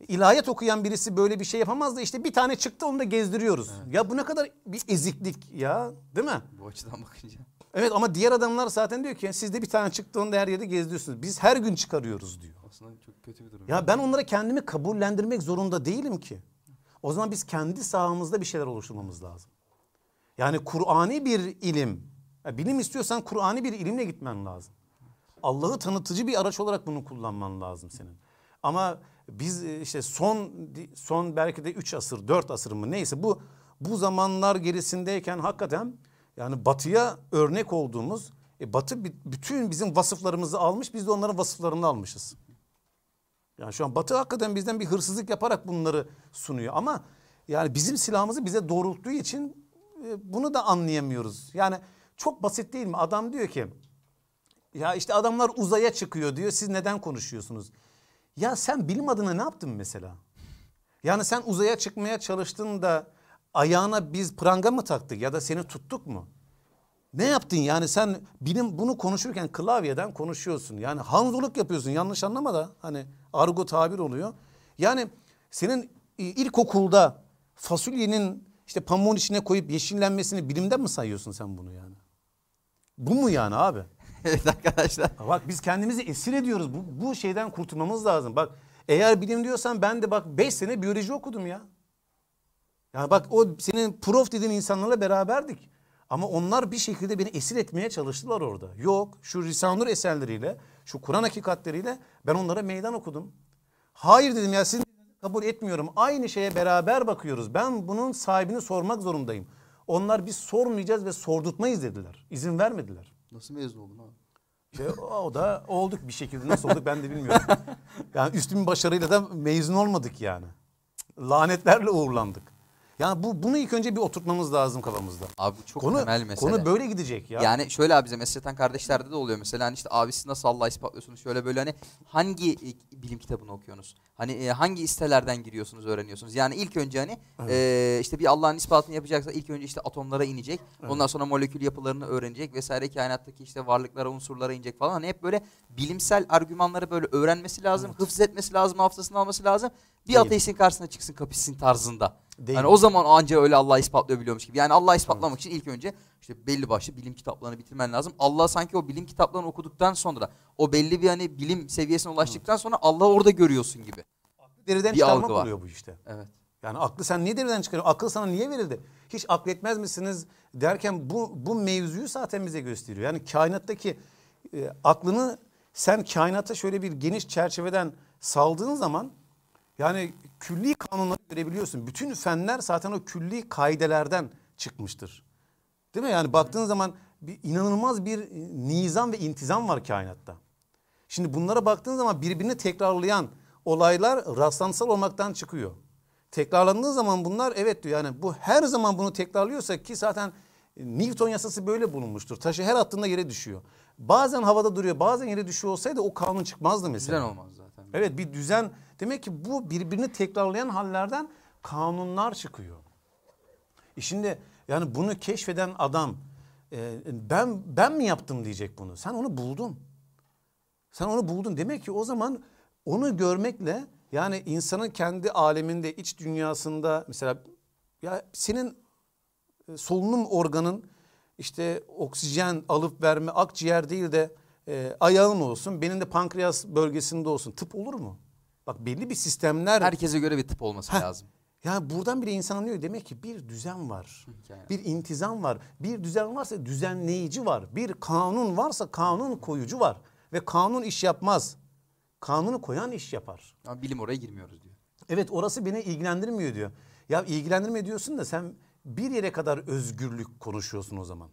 ilahiyat okuyan birisi böyle bir şey yapamaz da işte bir tane çıktı onu da gezdiriyoruz. Ya bu ne kadar bir eziklik ya değil mi? Bu açıdan bakınca. Evet ama diğer adamlar zaten diyor ki sizde bir tane çıktı onu da her yerde gezdiriyorsunuz. Biz her gün çıkarıyoruz diyor. Aslında çok kötü bir durum. Ya ben onlara kendimi kabullendirmek zorunda değilim ki. O zaman biz kendi sahamızda bir şeyler oluşturmamız lazım. Yani Kur'ani bir ilim. Ya bilim istiyorsan Kur'ani bir ilimle gitmen lazım. Allah'ı tanıtıcı bir araç olarak bunu kullanman lazım senin. Ama biz e, işte son son belki de 3 asır, 4 asır mı neyse bu bu zamanlar gerisindeyken hakikaten yani batıya örnek olduğumuz e, batı bütün bizim vasıflarımızı almış biz de onların vasıflarını almışız. Yani şu an Batı hakikaten bizden bir hırsızlık yaparak bunları sunuyor ama yani bizim silahımızı bize doğrulttuğu için e, bunu da anlayamıyoruz. Yani çok basit değil mi? Adam diyor ki ya işte adamlar uzaya çıkıyor diyor. Siz neden konuşuyorsunuz? Ya sen bilim adına ne yaptın mesela? Yani sen uzaya çıkmaya çalıştın da ayağına biz pranga mı taktık ya da seni tuttuk mu? Ne yaptın yani sen bilim bunu konuşurken klavyeden konuşuyorsun. Yani hanzoluk yapıyorsun yanlış anlama da hani argo tabir oluyor. Yani senin e, ilkokulda fasulyenin işte pamuğun içine koyup yeşillenmesini bilimden mi sayıyorsun sen bunu yani? Bu mu yani abi? <laughs> evet arkadaşlar. Bak biz kendimizi esir ediyoruz. Bu, bu şeyden kurtulmamız lazım. Bak eğer bilim diyorsan ben de bak 5 sene biyoloji okudum ya. Yani bak o senin prof dediğin insanlarla beraberdik. Ama onlar bir şekilde beni esir etmeye çalıştılar orada. Yok şu Risale-i Nur eserleriyle, şu Kur'an hakikatleriyle ben onlara meydan okudum. Hayır dedim ya sizin kabul etmiyorum. Aynı şeye beraber bakıyoruz. Ben bunun sahibini sormak zorundayım. Onlar biz sormayacağız ve sordurtmayız dediler. İzin vermediler. Nasıl mezun oldun abi? İşte o da olduk bir şekilde. Nasıl olduk ben de bilmiyorum. <laughs> Yani üstün başarıyla da mezun olmadık yani. Lanetlerle uğurlandık. Yani bu bunu ilk önce bir oturtmamız lazım kafamızda. Abi bu çok Konu temel mesele. konu böyle gidecek ya. Yani şöyle abi bize meslekten kardeşlerde de oluyor mesela hani işte abi siz nasıl Allah'ı ispatlıyorsunuz şöyle böyle hani hangi e, bilim kitabını okuyorsunuz? Hani e, hangi sitelerden giriyorsunuz öğreniyorsunuz? Yani ilk önce hani e, işte bir Allah'ın ispatını yapacaksa ilk önce işte atomlara inecek. Ondan sonra molekül yapılarını öğrenecek vesaire kainattaki işte varlıklara unsurlara inecek falan. Hani hep böyle bilimsel argümanları böyle öğrenmesi lazım, hıfz etmesi lazım, hafızasını alması lazım. Bir Değil. ateistin karşısına çıksın kapışsın tarzında. Değil. Hani o zaman anca öyle Allah ispatlıyormuş gibi. Yani Allah ispatlamak için ilk önce işte belli başlı bilim kitaplarını bitirmen lazım. Allah sanki o bilim kitaplarını okuduktan sonra o belli bir hani bilim seviyesine ulaştıktan sonra Allah'ı orada görüyorsun gibi. deriden bir çıkarmak algı var. oluyor bu işte. Evet. Yani aklı sen niye deriden çıkarıyorsun? Akıl sana niye verildi? Hiç akletmez misiniz derken bu bu mevzuyu zaten bize gösteriyor. Yani kainattaki e, aklını sen kainata şöyle bir geniş çerçeveden saldığın zaman yani külli kanunları görebiliyorsun. Bütün fenler zaten o külli kaidelerden çıkmıştır. Değil mi? Yani baktığın zaman bir inanılmaz bir e, nizam ve intizam var kainatta. Şimdi bunlara baktığın zaman birbirini tekrarlayan olaylar rastlantısal olmaktan çıkıyor. Tekrarlandığı zaman bunlar evet diyor yani bu her zaman bunu tekrarlıyorsa ki zaten Newton yasası böyle bulunmuştur. Taşı her attığında yere düşüyor. Bazen havada duruyor bazen yere düşüyor olsaydı o kanun çıkmazdı mesela. Düzen olmaz zaten. Evet bir düzen demek ki bu birbirini tekrarlayan hallerden kanunlar çıkıyor. E şimdi yani bunu keşfeden adam e, ben ben mi yaptım diyecek bunu. Sen onu buldun. Sen onu buldun. Demek ki o zaman onu görmekle yani insanın kendi aleminde iç dünyasında mesela ya senin e, solunum organın işte oksijen alıp verme akciğer değil de e, ayağın olsun benim de pankreas bölgesinde olsun tıp olur mu? Bak belli bir sistemler Herkese göre bir tıp olması Heh. lazım. yani buradan bile insan anlıyor demek ki bir düzen var. Hikaye. Bir intizam var. Bir düzen varsa düzenleyici var. Bir kanun varsa kanun koyucu var. Ve kanun iş yapmaz. Kanunu koyan iş yapar. Ama bilim oraya girmiyoruz diyor. Evet orası beni ilgilendirmiyor diyor. Ya ilgilendirmiyor diyorsun da sen bir yere kadar özgürlük konuşuyorsun o zaman.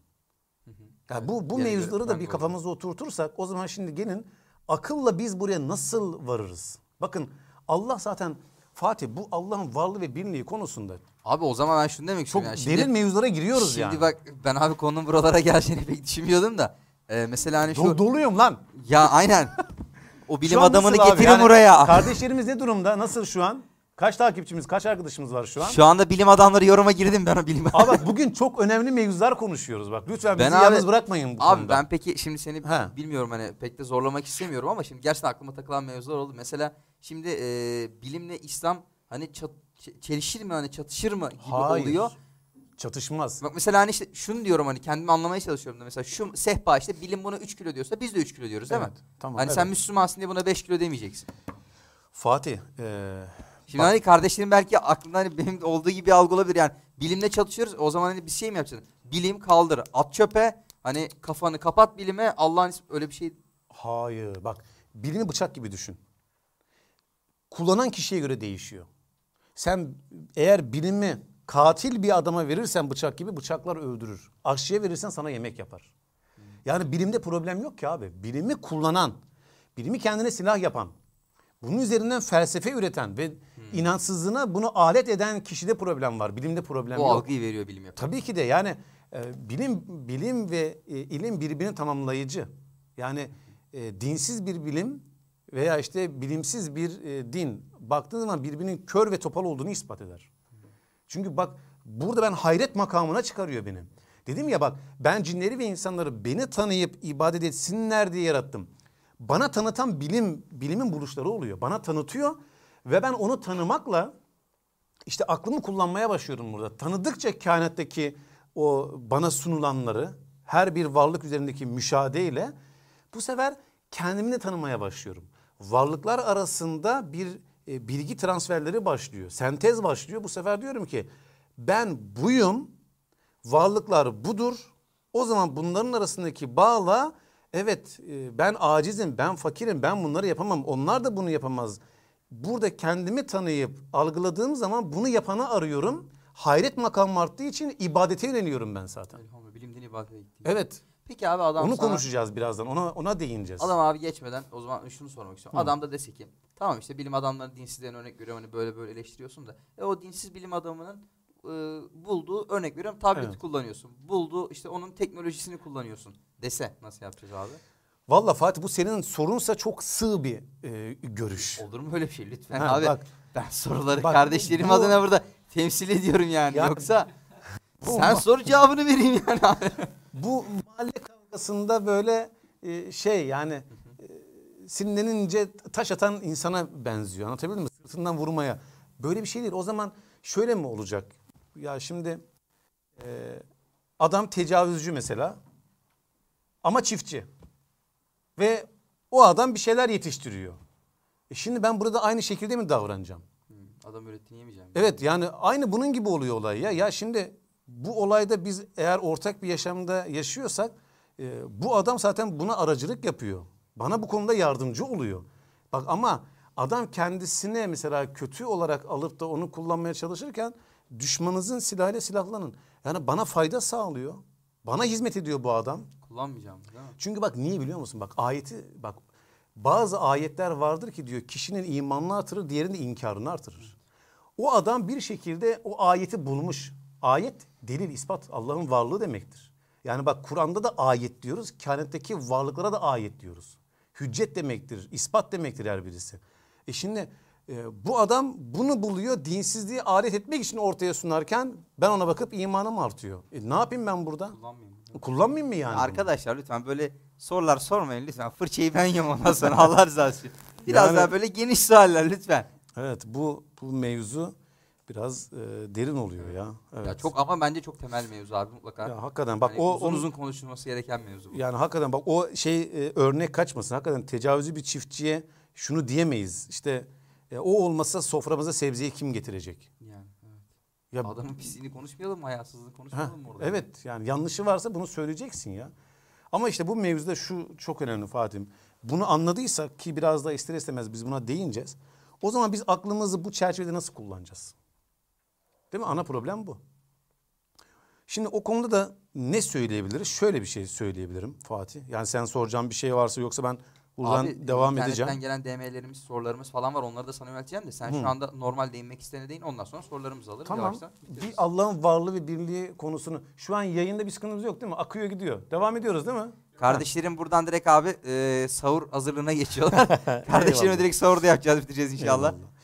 Ya bu bu Yere göre mevzuları da bir kafamıza oturtursak o zaman şimdi gelin akılla biz buraya nasıl varırız? Bakın Allah zaten Fatih bu Allah'ın varlığı ve birliği konusunda Abi o zaman ben şunu demek çok istiyorum. Yani. derin mevzulara giriyoruz şimdi yani. bak ben abi konunun buralara <laughs> geleceğini pek düşünmüyordum da. Ee, mesela hani şu Do- doluyum lan. ya aynen o bilim adamını abi? getirin Yani buraya. Kardeşlerimiz ne durumda? Nasıl şu an? Kaç takipçimiz, kaç arkadaşımız var şu an? Şu anda bilim adamları yoruma girdim ben o bilim Abi bak bugün çok önemli mevzular konuşuyoruz bak. Lütfen bizi Ben abi- yalnız bırakmayın bu Abi konuda. ben peki şimdi seni He. bilmiyorum hani pek de zorlamak istemiyorum ama şimdi gerçekten aklıma takılan mevzular oldu. Mesela şimdi e, bilimle İslam hani çat- çelişir mi hani çatışır mı gibi Hayır. oluyor. Çatışmaz. Bak mesela hani işte şunu diyorum hani kendimi anlamaya çalışıyorum da mesela şu sehpa işte bilim buna 3 kilo diyorsa biz de 3 kilo diyoruz değil Evet, mi? tamam, Hani evet. sen Müslümansın diye buna 5 kilo demeyeceksin. Fatih, eee, Şimdi hani kardeşlerim belki aklında hani benim olduğu gibi algı olabilir yani bilimle çalışıyoruz o zaman hani bir şey mi yapacaksın? Bilim kaldır at çöpe hani kafanı kapat bilime Allah'ın öyle bir şey hayır bak bilimi bıçak gibi düşün. Kullanan kişiye göre değişiyor. Sen eğer bilimi katil bir adama verirsen bıçak gibi bıçaklar öldürür. Aşçıya verirsen sana yemek yapar. Yani bilimde problem yok ki abi. Bilimi kullanan, bilimi kendine silah yapan, bunun üzerinden felsefe üreten ve inançsızlığına bunu alet eden kişide problem var. Bilimde problem o yok. algıyı veriyor bilim yapıyor. Tabii ki de yani e, bilim bilim ve e, ilim birbirini tamamlayıcı. Yani e, dinsiz bir bilim veya işte bilimsiz bir e, din baktığın zaman birbirinin kör ve topal olduğunu ispat eder. Çünkü bak burada ben hayret makamına çıkarıyor beni. Dedim ya bak ben cinleri ve insanları beni tanıyıp ibadet etsinler diye yarattım. Bana tanıtan bilim bilimin buluşları oluyor. Bana tanıtıyor ve ben onu tanımakla işte aklımı kullanmaya başlıyorum burada. Tanıdıkça kainattaki o bana sunulanları her bir varlık üzerindeki müşahedeyle bu sefer kendimi de tanımaya başlıyorum. Varlıklar arasında bir e, bilgi transferleri başlıyor. Sentez başlıyor. Bu sefer diyorum ki ben buyum, varlıklar budur. O zaman bunların arasındaki bağla evet e, ben acizim, ben fakirim, ben bunları yapamam. Onlar da bunu yapamaz. Burada kendimi tanıyıp algıladığım zaman bunu yapanı arıyorum. Hayret makamı arttığı için ibadete yöneliyorum ben zaten. Elhamdülillah bilimden ibadete. Evet. Peki abi adam Onu sana- konuşacağız birazdan. Ona ona değineceğiz. Adam abi geçmeden o zaman şunu sormak istiyorum. Adam da dese ki tamam işte bilim adamları dinsizlerin örnek veriyorum hani böyle böyle eleştiriyorsun da. E o dinsiz bilim adamının e, bulduğu örnek veriyorum tableti Evet. kullanıyorsun. Bulduğu işte onun teknolojisini kullanıyorsun dese nasıl yapacağız abi? Valla Fatih bu senin sorunsa çok sığ bir e, görüş. Olur mu öyle bir şey lütfen Ha, abi. bak. ben soruları Bak, kardeşlerim bu- adına burada temsil ediyorum yani. Ya- Yoksa Bu- sen sor cevabını vereyim yani abi. Bu mahalle kavgasında böyle e, şey yani e, sinirlenince taş atan insana benziyor. Anlatabildim mi? Sırtından vurmaya. Böyle bir şey değil. O zaman şöyle mi olacak? Ya şimdi e, adam tecavüzcü mesela ama çiftçi. Ve o adam bir şeyler yetiştiriyor. E şimdi ben burada aynı şekilde mi davranacağım? Adam öğrettiğini yemeyeceğim. Evet yani aynı bunun gibi oluyor olay ya. Ya şimdi bu olayda biz eğer ortak bir yaşamda yaşıyorsak e, bu adam zaten buna aracılık yapıyor. Bana bu konuda yardımcı oluyor. Bak ama adam kendisine mesela kötü olarak alıp da onu kullanmaya çalışırken düşmanınızın silahıyla silahlanın. Yani bana fayda sağlıyor. Bana hizmet ediyor bu adam. Kullanmayacağım değil mi? Çünkü bak niye biliyor musun? Bak ayeti bak bazı ayetler vardır ki diyor kişinin imanını artırır, diğerinin inkarını artırır. O adam bir şekilde o ayeti bulmuş. Ayet delil, ispat Allah'ın varlığı demektir. Yani bak Kur'an'da da ayet diyoruz. Kainattaki varlıklara da ayet diyoruz. Hüccet demektir, ispat demektir her birisi. E şimdi e, bu adam bunu buluyor dinsizliği alet etmek için ortaya sunarken ben ona bakıp imanım artıyor. E, ne yapayım ben burada? Kullanmayayım. Kullanmayayım mı yani? Arkadaşlar lütfen böyle sorular sormayın lütfen. Fırçayı ben yiyorum ondan sonra <laughs> Allah rızası için. Biraz Yani- daha böyle geniş sualler lütfen. Evet bu bu mevzu biraz e, derin oluyor ya. Evet. Ya çok ama bence çok temel mevzu abi mutlaka. Ya hakikaten bak Hani o uzun uzun konuşulması gereken mevzu bu. Yani hakikaten bak o şey e, örnek kaçmasın. Hakikaten tecavüzü bir çiftçiye şunu diyemeyiz. İşte e, o olmasa soframıza sebzeyi kim getirecek? Yani, evet. Ya Adamın pisliğini konuşmayalım mı? Hayasızlığını Ha, konuşmayalım mı orada? evet yani yanlışı varsa bunu söyleyeceksin ya. Ama işte bu mevzuda şu çok önemli Fatih. Bunu anladıysak ki biraz da ister istemez biz buna değineceğiz. O zaman biz aklımızı bu çerçevede nasıl kullanacağız? Değil mi? Ana problem bu. Şimdi o konuda da ne söyleyebiliriz? Şöyle bir şey söyleyebilirim Fatih. Yani sen soracağın bir şey varsa yoksa ben buradan Abi, devam edeceğim. gelen DM'lerimiz, sorularımız falan var. Onları da sana yönelteceğim de sen şu anda normal değinmek istediğine değin. Ondan sonra sorularımızı alırız. Tamam. Bir Allah'ın varlığı ve birliği konusunu şu an yayında bir sıkıntımız yok değil mi? Akıyor gidiyor. Devam ediyoruz değil mi? Kardeşlerim buradan direkt abi e, sahur hazırlığına geçiyorlar. <laughs> Kardeşlerime direkt sahurda yapacağız bitireceğiz inşallah. Eyvallah.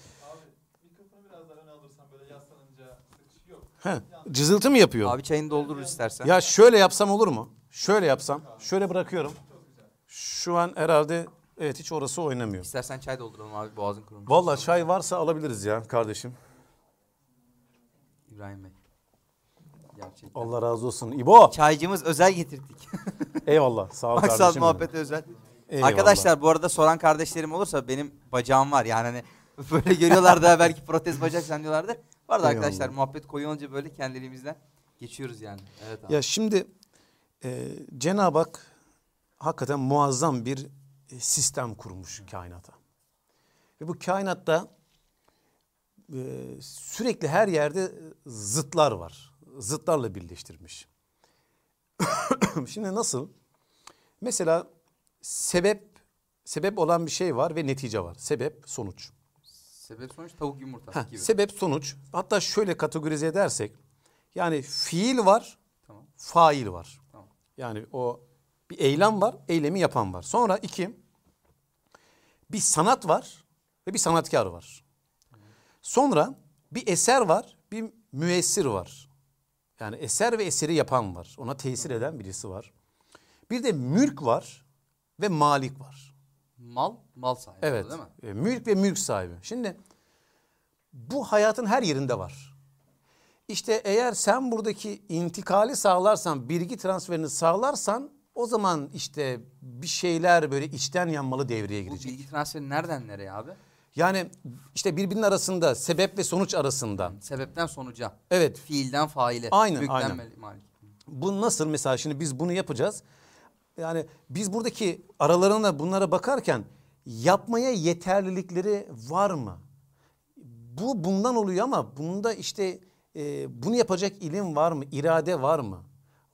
He, cızıltı mı yapıyor? Abi çayını doldururuz istersen. Ya şöyle yapsam olur mu? Şöyle yapsam. Şöyle bırakıyorum. Şu an herhalde evet hiç orası oynamıyor. İstersen çay dolduralım abi boğazın kurumuş. Vallahi çay varsa alabiliriz ya kardeşim. İbrahim Bey. Gerçekten. Allah razı olsun. İbo. Çaycımız özel getirdik. <laughs> Eyvallah. Sağ ol Maksat kardeşim. muhabbet özel. Eyvallah. Arkadaşlar bu arada soran kardeşlerim olursa benim bacağım var. Yani hani böyle görüyorlar da belki protez bacak zannediyorlardı. Arada Eyvallah. arkadaşlar muhabbet koyu olunca böyle kendiliğimizden geçiyoruz yani. Evet abi. Ya şimdi e, Cenab-ı Hak hakikaten muazzam bir e, sistem kurmuş kainata. Ve bu kainatta e, sürekli her yerde zıtlar var. Zıtlarla birleştirmiş. <coughs> Şimdi nasıl? Mesela sebep sebep olan bir şey var ve netice var. Sebep sonuç. Sebep sonuç tavuk yumurta Heh, gibi. sebep sonuç. Hatta şöyle kategorize edersek yani fiil var, Tamam. fail var. Tamam. Yani o bir eylem var, eylemi yapan var. Sonra iki, bir sanat var ve bir sanatkar var. Sonra bir eser var, bir müessir var. Yani eser ve eseri yapan var. Ona tesir eden birisi var. Bir de mülk var ve malik var. Mal, mal sahibi Evet. değil mi? e, Mülk ve mülk sahibi. Şimdi bu hayatın her yerinde var. İşte eğer sen buradaki intikali sağlarsan, bilgi transferini sağlarsan o zaman işte bir şeyler böyle içten yanmalı devreye Bu girecek. bilgi transferi nereden nereye abi? Yani işte birbirinin arasında, sebep ve sonuç arasında. Sebepten sonuca. Evet. Fiilden faile. Aynen, Mülkten aynen. malik. Bu nasıl mesela şimdi biz bunu yapacağız. Yani biz buradaki aralarına bunlara bakarken yapmaya yeterlilikleri var mı? Bu bundan oluyor ama bunda işte e, bunu yapacak ilim var mı? irade var mı?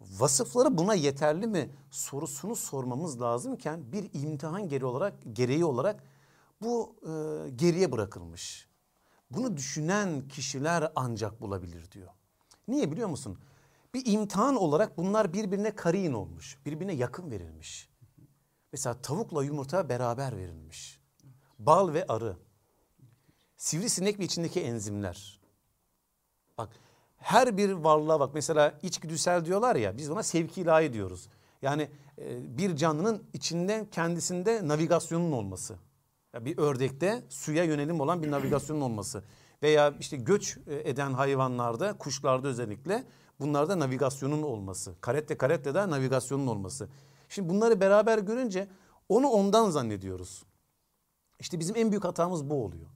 Vasıfları buna yeterli mi? Sorusunu sormamız lazımken bir imtihan gereği olarak gereği olarak bu e, geriye bırakılmış. Bunu düşünen kişiler ancak bulabilir diyor. Niye biliyor musun? Bir imtihan olarak bunlar birbirine karin olmuş. Birbirine yakın verilmiş. Mesela tavukla yumurta beraber verilmiş. Bal ve arı. Sivrisinek ve içindeki enzimler. Bak her bir varlığa bak mesela içgüdüsel diyorlar ya biz buna sevki ilahi diyoruz. Yani e, bir canlının içinde kendisinde navigasyonun olması. Ya bir ördekte suya yönelim olan bir navigasyonun olması. Veya işte göç e, eden hayvanlarda, kuşlarda özellikle bunlarda navigasyonun olması. Karette karette de navigasyonun olması. Şimdi bunları beraber görünce onu ondan zannediyoruz. İşte bizim en büyük hatamız bu oluyor.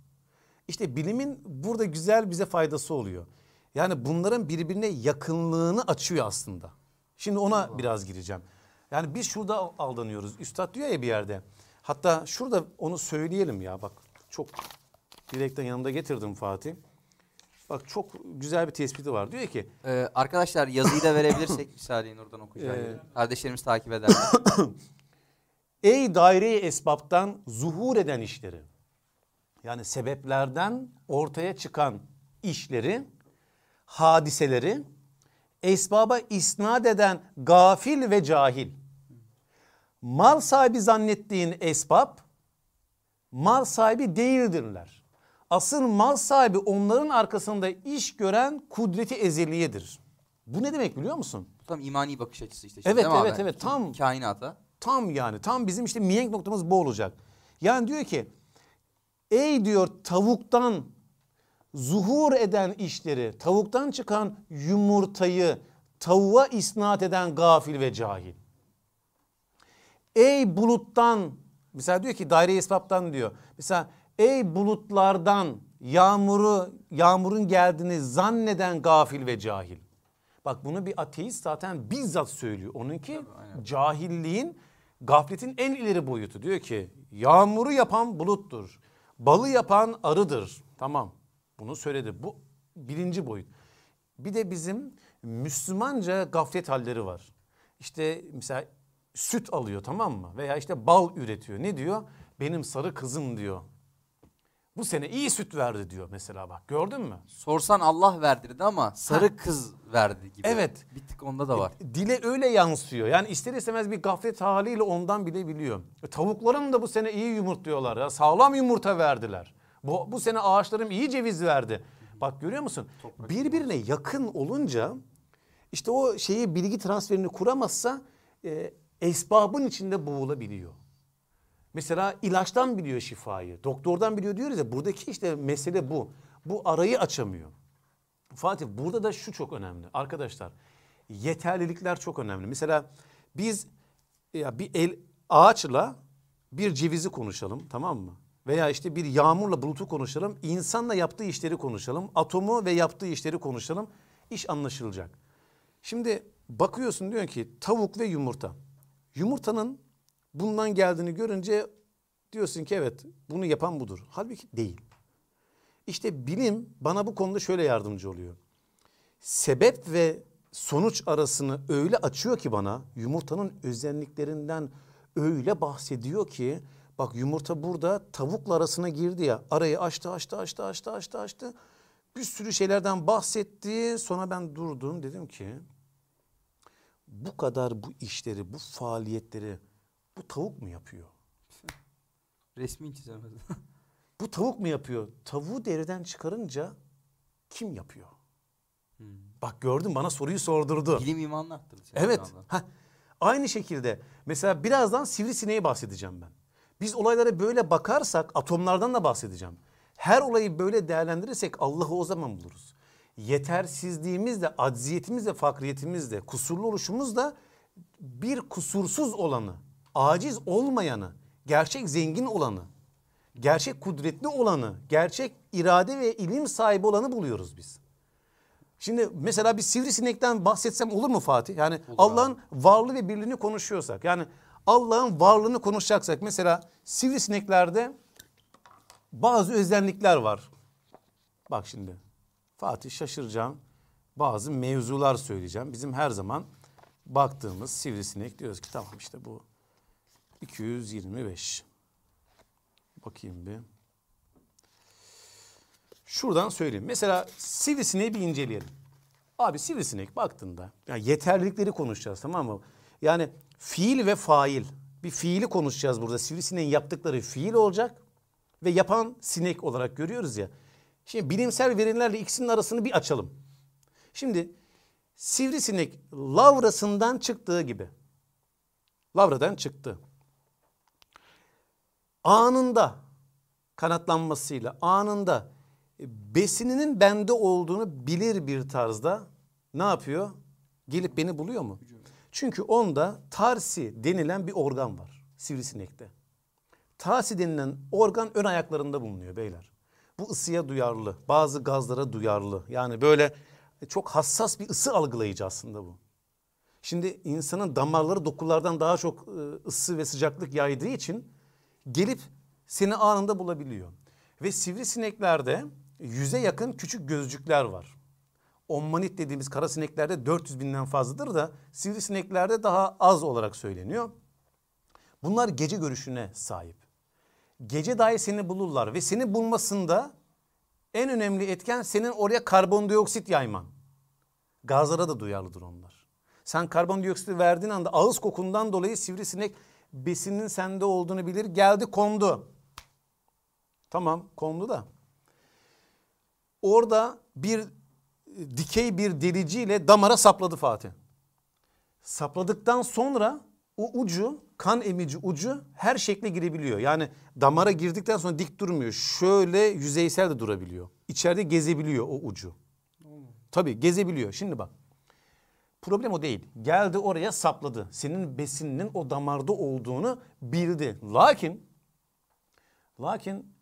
İşte bilimin burada güzel bize faydası oluyor. Yani bunların birbirine yakınlığını açıyor aslında. Şimdi ona biraz gireceğim. Yani biz şurada aldanıyoruz. Üstad diyor ya bir yerde. Hatta şurada onu söyleyelim ya bak çok direkten yanımda getirdim Fatih. Bak çok güzel bir tespiti var. Diyor ki Ee, arkadaşlar yazıyı da verebilirsek <laughs> saniye oradan okuyacağım. Ee, Kardeşlerimiz takip ederler. <coughs> Ey daire-i esbaptan zuhur eden işleri. Yani sebeplerden ortaya çıkan işleri, hadiseleri esbaba isnat eden gafil ve cahil. Mal sahibi zannettiğin esbab mal sahibi değildirler. Asıl mal sahibi onların arkasında iş gören kudreti ezeliyedir. Bu ne demek biliyor musun? Tam imani bakış açısı işte. Evet, değil mi evet, abi? evet, tam. Kainata. Tam yani tam bizim işte mihenk noktamız bu olacak. Yani diyor ki ey diyor tavuktan zuhur eden işleri, tavuktan çıkan yumurtayı tavuğa isnat eden gafil ve cahil. Ey buluttan mesela diyor ki daire esbaptan diyor. Mesela ey bulutlardan yağmuru yağmurun geldiğini zanneden gafil ve cahil. Bak bunu bir ateist zaten bizzat söylüyor. Onunki cahilliğin, gafletin en ileri boyutu. Diyor ki yağmuru yapan buluttur. Balı yapan arıdır. Tamam bunu söyledi. Bu birinci boyut. Bir de bizim Müslümanca gaflet halleri var. İşte mesela süt alıyor tamam mı? Veya işte bal üretiyor. Ne diyor? Benim sarı kızım diyor. Bu sene iyi süt verdi diyor mesela bak gördün mü? Sorsan Allah verdirdi ama sarı kız verdi gibi. Evet. Bir tık onda da var. Dile öyle yansıyor. Yani ister istemez bir gaflet haliyle ondan bile biliyor. E, tavuklarım da bu sene iyi yumurtluyorlar ya. Sağlam yumurta verdiler. Bu, bu sene ağaçlarım iyi ceviz verdi. Bak görüyor musun? Birbirine yakın olunca işte o şeyi bilgi transferini kuramazsa e, esbabın içinde boğulabiliyor. Mesela ilaçtan biliyor şifayı, doktordan biliyor diyoruz ya buradaki işte mesele bu. Bu arayı açamıyor. Fatih burada da şu çok önemli arkadaşlar. Yeterlilikler çok önemli. Mesela biz ya bir el ağaçla bir cevizi konuşalım tamam mı? Veya işte bir yağmurla bulutu konuşalım. insanla yaptığı işleri konuşalım. Atomu ve yaptığı işleri konuşalım. İş anlaşılacak. Şimdi bakıyorsun diyor ki tavuk ve yumurta. Yumurtanın bundan geldiğini görünce diyorsun ki evet bunu yapan budur. Halbuki değil. İşte bilim bana bu konuda şöyle yardımcı oluyor. Sebep ve sonuç arasını öyle açıyor ki bana yumurtanın özelliklerinden öyle bahsediyor ki bak yumurta burada tavukla arasına girdi ya arayı açtı açtı açtı açtı açtı açtı bir sürü şeylerden bahsetti sonra ben durdum dedim ki bu kadar bu işleri bu faaliyetleri bu tavuk mu yapıyor? <laughs> Resmi çizemez. <laughs> Bu tavuk mu yapıyor? Tavuğu deriden çıkarınca kim yapıyor? Bak gördün bana soruyu sordurdu. Bilim imanını arttırdı. Evet. Heh. Aynı şekilde mesela birazdan sivrisineğe bahsedeceğim ben. Biz olaylara böyle bakarsak atomlardan da bahsedeceğim. Her olayı böyle değerlendirirsek Allah'ı o zaman buluruz. Yetersizliğimizle, acziyetimizle, fakriyetimizle, kusurlu oluşumuzla bir kusursuz olanı, aciz olmayanı, gerçek zengin olanı, gerçek kudretli olanı, gerçek irade ve ilim sahibi olanı buluyoruz biz. Şimdi mesela bir sivrisinekten bahsetsem olur mu Fatih? Yani Allah'ın varlığı ve birliğini konuşuyorsak. Yani Allah'ın varlığını konuşacaksak mesela sivrisineklerde bazı özellikler var. Bak şimdi Fatih şaşıracağım. Bazı mevzular söyleyeceğim. Bizim her zaman baktığımız sivrisinek diyoruz ki tamam işte bu 225. Bakayım bir. Şuradan söyleyeyim. Mesela sivrisineği bir inceleyelim. Abi sivrisinek baktığında yani yeterlilikleri konuşacağız tamam mı? Yani fiil ve fail. Bir fiili konuşacağız burada. Sivrisineğin yaptıkları fiil olacak ve yapan sinek olarak görüyoruz ya. Şimdi bilimsel verilerle ikisinin arasını bir açalım. Şimdi sivrisinek lavrasından çıktığı gibi. Lavradan çıktı. Anında kanatlanmasıyla anında besininin bende olduğunu bilir bir tarzda ne yapıyor? Gelip beni buluyor mu? Çünkü onda tarsi denilen bir organ var sivrisinekte. Tarsi denilen organ ön ayaklarında bulunuyor beyler. Bu ısıya duyarlı, bazı gazlara duyarlı. Yani böyle çok hassas bir ısı algılayıcı aslında bu. Şimdi insanın damarları dokulardan daha çok ısı ve sıcaklık yaydığı için gelip seni anında bulabiliyor. Ve sivrisineklerde yüze yakın küçük gözcükler var. Ommanit dediğimiz kara sineklerde 400 binden fazladır da sivrisineklerde daha az olarak söyleniyor. Bunlar gece görüşüne sahip. Gece dahi seni bulurlar ve seni bulmasında en önemli etken senin oraya karbondioksit yayman. Gazlara da duyarlıdır onlar. Sen karbondioksiti verdiğin anda ağız kokundan dolayı sivrisinek besinin sende olduğunu bilir. Geldi kondu. Tamam kondu da. Orada bir dikey bir deliciyle damara sapladı Fatih. Sapladıktan sonra o ucu kan emici ucu her şekle girebiliyor. Yani damara girdikten sonra dik durmuyor. Şöyle yüzeysel de durabiliyor. İçeride gezebiliyor o ucu. Tabii gezebiliyor. Şimdi bak. Problem o değil. Geldi oraya sapladı. Senin besininin o damarda olduğunu bildi. Lakin lakin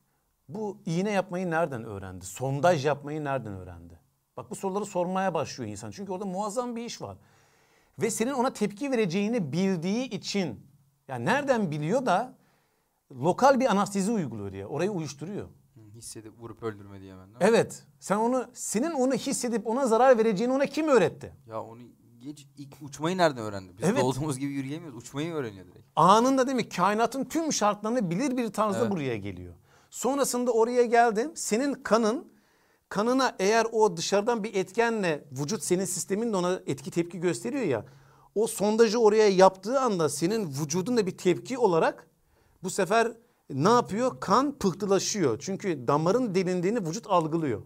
bu iğne yapmayı nereden öğrendi? Sondaj yapmayı nereden öğrendi? Bak bu soruları sormaya başlıyor insan. Çünkü orada muazzam bir iş var. Ve senin ona tepki vereceğini bildiği için yani nereden biliyor da lokal bir anestezi uyguluyor diye orayı uyuşturuyor. Hissedip vurup öldürme diye hemen. Evet. Sen onu senin onu hissedip ona zarar vereceğini ona kim öğretti? Ya onu geç ilk uçmayı nereden öğrendi? Biz Evet. doğduğumuz gibi yürüyemiyoruz. Uçmayı öğreniyor direkt. Anında değil mi? Kainatın tüm şartlarını bilir bir tarzda Evet. buraya geliyor. Sonrasında oraya geldin. Senin kanın kanına eğer o dışarıdan bir etkenle vücut senin sistemin de ona etki tepki gösteriyor ya. O sondajı oraya yaptığı anda senin vücudun da bir tepki olarak bu sefer ne yapıyor? Kan pıhtılaşıyor. Çünkü damarın delindiğini vücut algılıyor.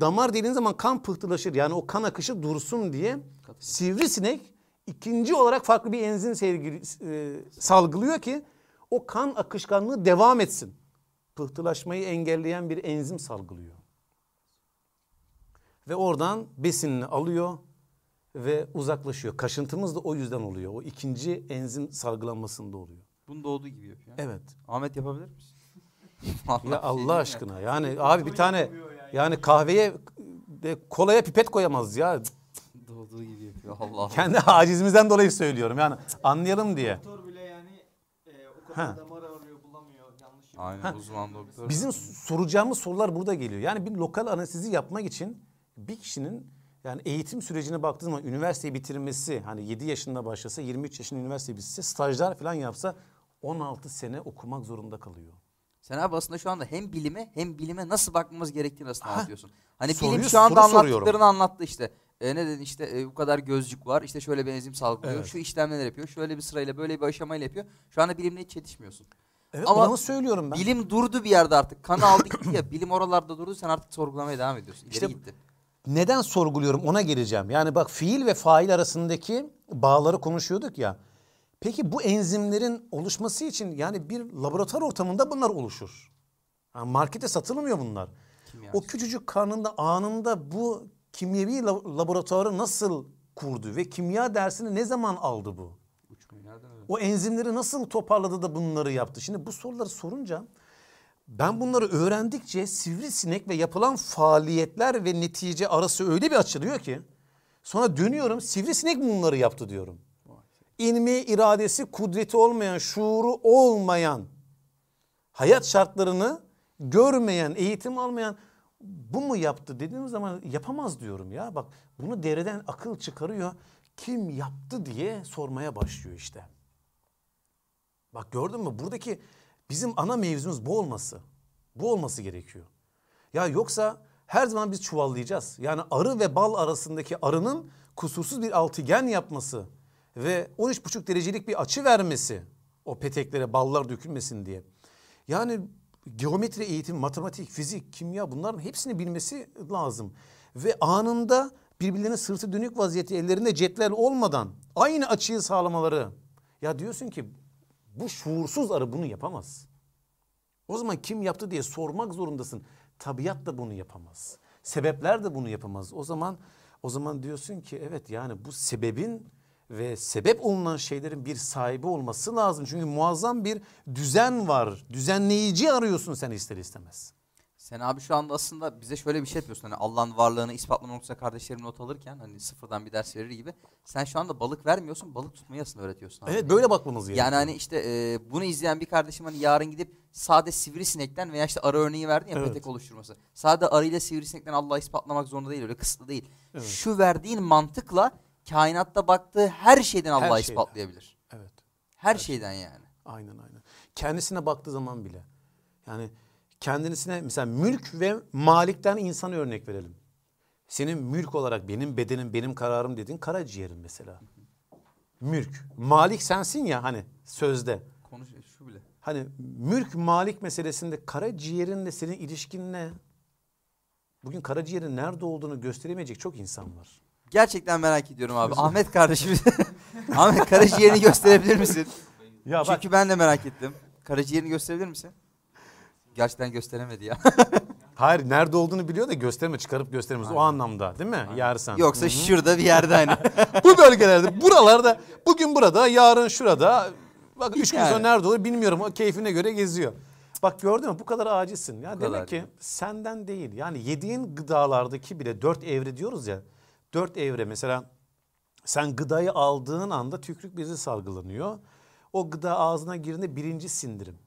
Damar dediğin zaman kan pıhtılaşır. Yani o kan akışı dursun diye sivrisinek ikinci olarak farklı bir enzim sevgili, e, salgılıyor ki o kan akışkanlığı devam etsin. Pıhtılaşmayı engelleyen bir enzim salgılıyor. Ve oradan besinini alıyor ve uzaklaşıyor. Kaşıntımız da o yüzden oluyor. O ikinci enzim salgılanmasında oluyor. Bunu doğduğu gibi yapıyor. Evet. Ahmet yapabilir misin? <laughs> Ya Allah aşkına yani abi bir tane yani kahveye de kolaya pipet koyamaz ya. Doğduğu gibi yapıyor. Allah Allah. Kendi acizimizden dolayı söylüyorum yani anlayalım diye. Doktor bile yani e, o Ha. kadar damar arıyor bulamıyor yanlış. Aynen uzman doktor. Bizim soracağımız sorular burada geliyor. Yani bir lokal anestezi yapmak için bir kişinin yani eğitim sürecine baktığı zaman üniversiteyi bitirmesi hani 7 yaşında başlasa 23 yaşında üniversite bitse stajlar falan yapsa 16 sene okumak zorunda kalıyor. Sen abi aslında şu anda hem bilime hem bilime nasıl bakmamız gerektiğini aslında Ha. anlatıyorsun. Hani Soruyu- bilim şu anda soru soruyorum. anlattıklarını anlattı işte. E, ne dedin işte e, bu kadar gözcük var. işte şöyle bir enzim salgılıyor. Evet. Şu işlemler yapıyor. Şöyle bir sırayla böyle bir aşamayla yapıyor. Şu anda bilimle hiç yetişmiyorsun. Evet Ama onu söylüyorum ben. Bilim durdu bir yerde artık. Kanı aldı gitti ya. <clears throat> Bilim oralarda durdu. Sen artık sorgulamaya devam ediyorsun. İleri İşte- gitti. Neden sorguluyorum ona geleceğim. Yani bak fiil ve fail arasındaki bağları konuşuyorduk ya. Peki bu enzimlerin oluşması için yani bir laboratuvar ortamında bunlar oluşur. Ha, markete satılmıyor bunlar. Kimya. O küçücük karnında anında bu kimyevi la- laboratuvarı nasıl kurdu ve kimya dersini ne zaman aldı bu? Uçmayı nereden? O enzimleri nasıl toparladı da bunları yaptı? Şimdi bu soruları sorunca ben bunları öğrendikçe sivrisinek ve yapılan faaliyetler ve netice arası öyle bir açılıyor ki sonra dönüyorum sivrisinek mi bunları yaptı diyorum. İlmi, iradesi, kudreti olmayan, şuuru olmayan, hayat şartlarını görmeyen, eğitim almayan bu mu yaptı dediğim zaman yapamaz diyorum ya. Bak bunu dereden akıl çıkarıyor. Kim yaptı diye sormaya başlıyor işte. Bak gördün mü buradaki bizim ana mevzumuz bu olması. Bu olması gerekiyor. Ya yoksa her zaman biz çuvallayacağız. Yani arı ve bal arasındaki arının kusursuz bir altıgen yapması ve 13,5 derecelik bir açı vermesi o peteklere ballar dökülmesin diye. Yani geometri eğitim, matematik, fizik, kimya bunların hepsini bilmesi lazım. Ve anında birbirlerine sırtı dönük vaziyette ellerinde cetvel olmadan aynı açıyı sağlamaları. Ya diyorsun ki bu şuursuz arı bunu yapamaz. O zaman kim yaptı diye sormak zorundasın. Tabiat da bunu yapamaz. Sebepler de bunu yapamaz. O zaman o zaman diyorsun ki evet yani bu sebebin ve sebep olunan şeylerin bir sahibi olması lazım. Çünkü muazzam bir düzen var. Düzenleyici arıyorsun sen ister istemez. Sen abi şu anda aslında bize şöyle bir şey yapıyorsun. Hani Allah'ın varlığını ispatlama noktasında kardeşlerim not alırken hani sıfırdan bir ders verir gibi. Sen şu anda balık vermiyorsun, balık tutmayı aslında öğretiyorsun. Abi. Evet böyle bakmamız gerekiyor. Yani hani işte e, bunu izleyen bir kardeşim hani yarın gidip sade sivrisinekten veya işte arı örneği verdin ya Evet. petek oluşturması. Sade arıyla sivrisinekten Allah'ı ispatlamak zorunda değil öyle kısıtlı değil. Şu verdiğin mantıkla kainatta baktığı her şeyden Her Allah'ı ispatlayabilir. Evet. Her şeyden yani. Aynen aynen. Kendisine baktığı zaman bile. Yani kendisine mesela mülk ve malikten insan örnek verelim. Senin mülk olarak benim bedenim, benim kararım dediğin karaciğerin mesela. Mülk. Malik sensin ya hani sözde. Konuş şu bile. Hani mülk malik meselesinde karaciğerinle senin ilişkin ne? Bugün karaciğerin nerede olduğunu gösteremeyecek çok insan var. Gerçekten merak ediyorum abi. Ahmet kardeşimiz. <laughs> Ahmet karaciğerini gösterebilir misin? Ya bak Çünkü ben de merak ettim. Karaciğerini gösterebilir misin? Gerçekten gösteremedi ya. <laughs> hayır nerede olduğunu biliyor da gösterme çıkarıp göstermez. O anlamda değil mi? Yersen. Yoksa şurada bir yerde hani. <laughs> Bu bölgelerde buralarda bugün burada yarın şurada bak üç gün Yani. sonra nerede olur bilmiyorum o keyfine göre geziyor. Bak gördün mü bu kadar acizsin. Ya kadar demek ki değil. senden değil yani yediğin gıdalardaki bile dört evre diyoruz ya. Dört evre mesela sen gıdayı aldığın anda tükrük bezi salgılanıyor. O gıda ağzına girdiğinde birinci sindirim.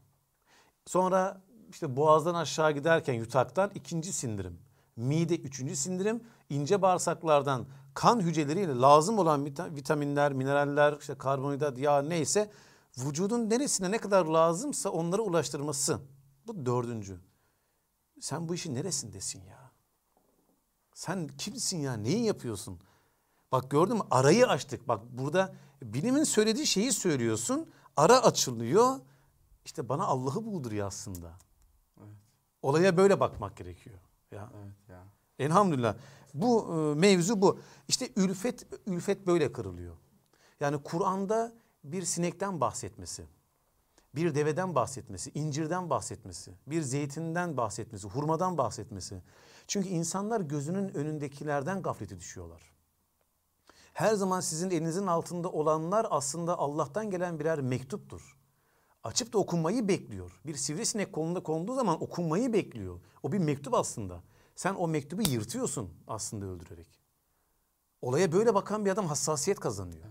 Sonra işte boğazdan aşağı giderken yutaktan ikinci sindirim. Mide üçüncü sindirim. ince bağırsaklardan kan hücreleriyle lazım olan vita- vitaminler, mineraller, işte karbonhidrat, yağ neyse vücudun neresine ne kadar lazımsa onlara ulaştırması. Bu dördüncü. Sen bu işin neresindesin ya? Sen kimsin ya? Neyi yapıyorsun? Bak gördün mü? Arayı açtık. Bak burada bilimin söylediği şeyi söylüyorsun. Ara açılıyor. İşte bana Allah'ı bulduruyor aslında. Olaya böyle bakmak gerekiyor. Ya. Elhamdülillah. Bu e, mevzu bu. İşte ülfet ülfet böyle kırılıyor. Yani Kur'an'da bir sinekten bahsetmesi, bir deveden bahsetmesi, incirden bahsetmesi, bir zeytinden bahsetmesi, hurmadan bahsetmesi. Çünkü insanlar gözünün önündekilerden gaflete düşüyorlar. Her zaman sizin elinizin altında olanlar aslında Allah'tan gelen birer mektuptur. Açıp da okunmayı bekliyor. Bir sivrisinek kolunda konduğu zaman okunmayı bekliyor. O bir mektup aslında. Sen o mektubu yırtıyorsun aslında öldürerek. Olaya böyle bakan bir adam hassasiyet kazanıyor.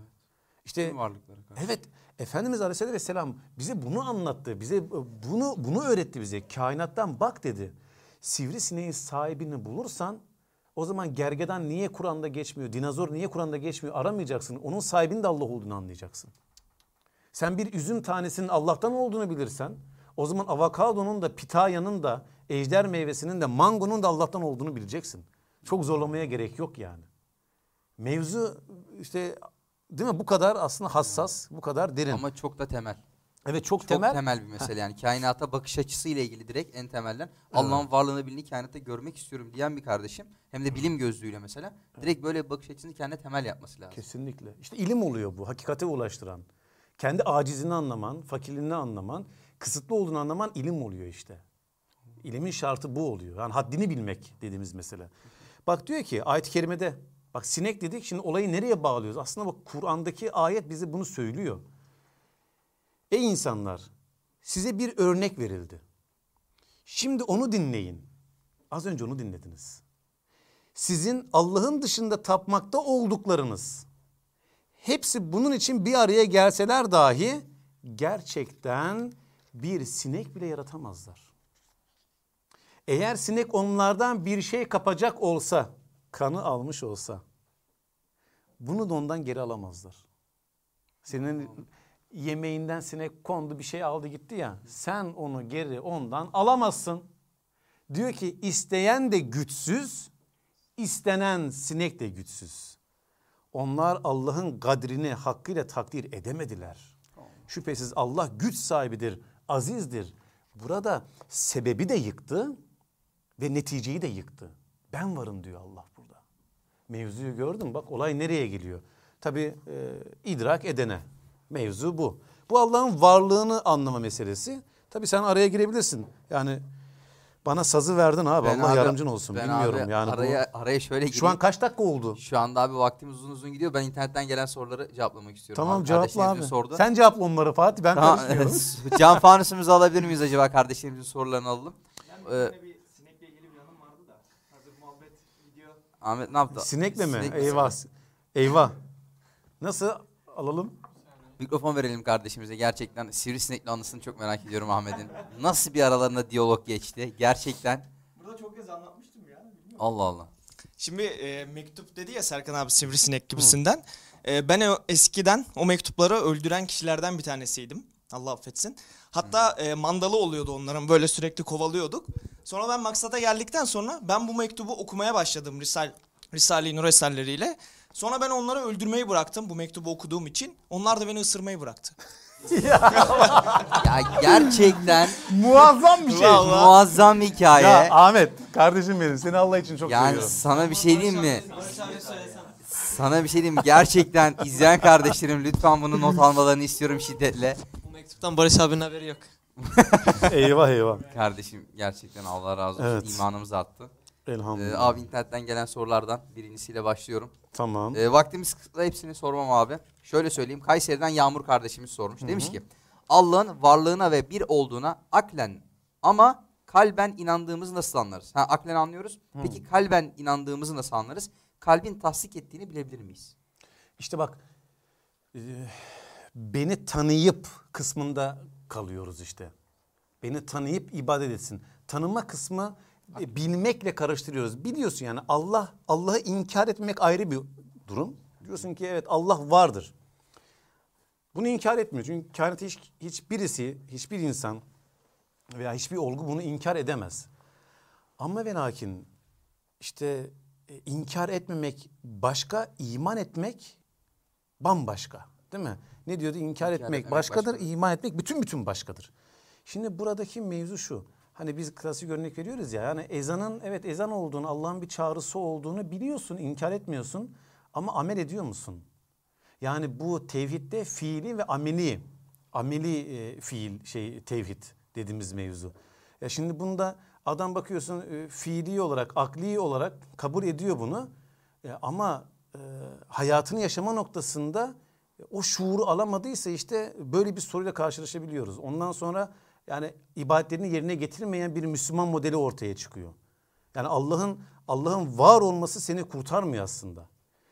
İşte Tüm varlıklara karşı. Evet Efendimiz Aleyhisselatü Vesselam bize bunu anlattı. Bize bunu bunu öğretti bize. Kainattan bak dedi. Sivrisineğin sahibini bulursan o zaman gergedan niye Kur'an'da geçmiyor? Dinozor niye Kur'an'da geçmiyor? Aramayacaksın. Onun sahibinin de Allah olduğunu anlayacaksın. Sen bir üzüm tanesinin Allah'tan olduğunu bilirsen o zaman avokadonun da pitayanın da ejder meyvesinin de mangonun da Allah'tan olduğunu bileceksin. Çok zorlamaya gerek yok yani. Mevzu işte değil mi bu kadar aslında hassas, bu kadar derin. Ama çok da temel. Evet çok, Çok temel. temel, bir mesele yani. Kainata bakış açısıyla ilgili direkt en temelden. Allah'ın varlığını bilini kainatta görmek istiyorum diyen bir kardeşim. Hem de bilim gözlüğüyle mesela. Direkt böyle bir bakış açısını kendine temel yapması lazım. Kesinlikle. İşte ilim oluyor bu. Hakikate ulaştıran. Kendi acizini anlaman, fakirliğini anlaman, kısıtlı olduğunu anlaman ilim oluyor işte. İlimin şartı bu oluyor. Yani haddini bilmek dediğimiz mesele. Bak diyor ki ayet-i kerimede bak sinek dedik şimdi olayı nereye bağlıyoruz? Aslında bak Kur'an'daki ayet bize bunu söylüyor. Ey insanlar size bir örnek verildi. Şimdi onu dinleyin. Az önce onu dinlediniz. Sizin Allah'ın dışında tapmakta olduklarınız hepsi bunun için bir araya gelseler dahi gerçekten bir sinek bile yaratamazlar. Eğer sinek onlardan bir şey kapacak olsa, kanı almış olsa bunu da ondan geri alamazlar. Senin yemeğinden sinek kondu bir şey aldı gitti ya sen onu geri ondan alamazsın. Diyor ki isteyen de güçsüz, istenen sinek de güçsüz. Onlar Allah'ın kadrini hakkıyla takdir edemediler. Şüphesiz Allah güç sahibidir, azizdir. Burada sebebi de yıktı ve neticeyi de yıktı. Ben varım diyor Allah burada. Mevzuyu gördün? Bak olay nereye geliyor? Tabi idrak edene. Mevzu bu. Bu Allah'ın varlığını anlama meselesi. Tabi sen araya girebilirsin. Yani bana sazı verdin abi. Ben Allah abi- yardımcın olsun. ben Bilmiyorum abi yani. bu- Araya, araya şöyle Şu an gireyim. kaç dakika oldu? Şu anda abi vaktimiz uzun uzun gidiyor. Ben internetten gelen soruları cevaplamak istiyorum. Tamam abi. Cevapla abi. Sordu. Sen cevapla onları Fatih ben Tamam, karışmıyorum. <laughs> Can fanusumuzu alabilir miyiz acaba kardeşlerimizin sorularını alalım. Yani Ee, bir sinekle ilgili bir anım vardı da. Hazır muhabbet video. Ahmet ne yaptı? Sinekle mi? Sinek mi? Eyvah. Eyvah. Nasıl alalım? Mikrofon verelim kardeşimize. Gerçekten sivrisinekli anısını çok merak ediyorum Ahmet'in. Nasıl bir aralarında diyalog geçti? Gerçekten. Burada çok kez anlatmıştım ya. Bilmiyorum. Allah Allah. Şimdi e, mektup dedi ya Serkan abi sivrisinek gibisinden. E, ben o, eskiden o mektupları öldüren kişilerden bir tanesiydim. Allah affetsin. Hatta e, mandalı oluyordu onların böyle sürekli kovalıyorduk. Sonra ben maksata geldikten sonra ben bu mektubu okumaya başladım Risal Risale-i Nur eserleriyle. Sonra ben onları öldürmeyi bıraktım bu mektubu okuduğum için. Onlar da beni ısırmayı bıraktı. ya gerçekten Muazzam bir şey. muazzam bir hikaye. Ya Ahmet kardeşim benim seni Allah için çok yani seviyorum. sana bir şey diyeyim mi? Sana bir şey diyeyim mi? Gerçekten izleyen kardeşlerim lütfen bunu not almalarını istiyorum şiddetle. Bu mektuptan Barış abinin haberi yok. <laughs> eyvah eyvah. Kardeşim gerçekten Allah razı olsun. Evet. İmanımız arttı. Ee, Elhamdülillah. abi internetten gelen sorulardan birincisiyle başlıyorum. Tamam. Ee, vaktimiz kısıtlı hepsini sormam abi. Şöyle söyleyeyim. Kayseri'den Yağmur kardeşimiz sormuş. Demiş ki Allah'ın varlığına ve bir olduğuna aklen ama kalben inandığımızı nasıl anlarız? Ha aklen anlıyoruz. Peki kalben inandığımızı nasıl anlarız? Kalbin tasdik ettiğini bilebilir miyiz? İşte bak e, beni tanıyıp kısmında kalıyoruz işte. Beni tanıyıp ibadet etsin. Tanıma kısmı bilmekle karıştırıyoruz. Biliyorsun yani Allah Allah'ı inkar etmek ayrı bir durum. Diyorsun ki evet Allah vardır. Bunu inkar etmiyor. Çünkü kainatta hiç, hiçbirisi, hiçbir insan veya hiçbir olgu bunu inkar edemez. Ama ve lakin işte e, inkar etmemek başka, iman etmek bambaşka. Değil mi? Ne diyordu? İnkar, etmek, etmemek başkadır, başka. iman etmek bütün bütün başkadır. Şimdi buradaki mevzu şu. Hani biz klasik örnek veriyoruz ya. Yani ezanın evet ezan olduğunu, Allah'ın bir çağrısı olduğunu biliyorsun, inkar etmiyorsun. Ama amel ediyor musun? Yani bu tevhidde fiili ve ameli, ameli e, fiil şey tevhid dediğimiz mevzu. Ya şimdi bunda adam bakıyorsun e, fiili olarak, akli olarak kabul ediyor bunu. E, ama e, hayatını yaşama noktasında e, o şuuru alamadıysa işte böyle bir soruyla karşılaşabiliyoruz. Ondan sonra yani ibadetlerini yerine getirmeyen bir Müslüman modeli ortaya çıkıyor. Yani Allah'ın Allah'ın var olması seni kurtarmıyor aslında.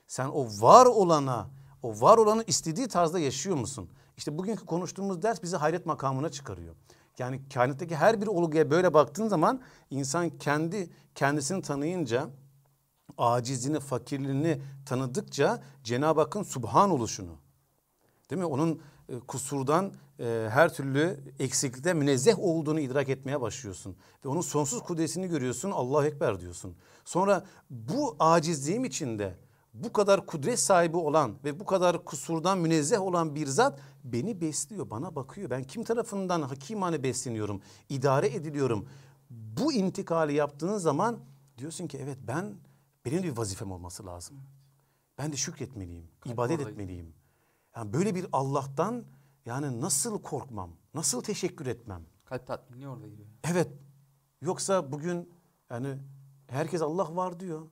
Sen o var olana, o var olanı istediği tarzda yaşıyor musun? İşte bugünkü konuştuğumuz ders bizi hayret makamına çıkarıyor. Yani kainattaki her bir olguya böyle baktığın zaman insan kendi kendisini tanıyınca acizini, fakirliğini tanıdıkça Cenab-ı Hakk'ın subhan oluşunu, değil mi? Onun e, kusurdan e, her türlü eksiklikte münezzeh olduğunu idrak etmeye başlıyorsun. Ve onun sonsuz kudretini görüyorsun, Allahu Ekber diyorsun. Sonra bu acizliğim içinde bu kadar kudret sahibi olan ve bu kadar kusurdan münezzeh olan bir zat beni besliyor, bana bakıyor. Ben kim tarafından hakimane besleniyorum, idare ediliyorum. Bu intikali yaptığın zaman diyorsun ki evet ben benim de bir vazifem olması lazım. Ben de şükretmeliyim, ibadet orada etmeliyim. Yani böyle bir Allah'tan yani nasıl korkmam, nasıl teşekkür etmem? Kalp tatmini orada giriyor. Evet. Yoksa bugün yani herkes Allah var diyor.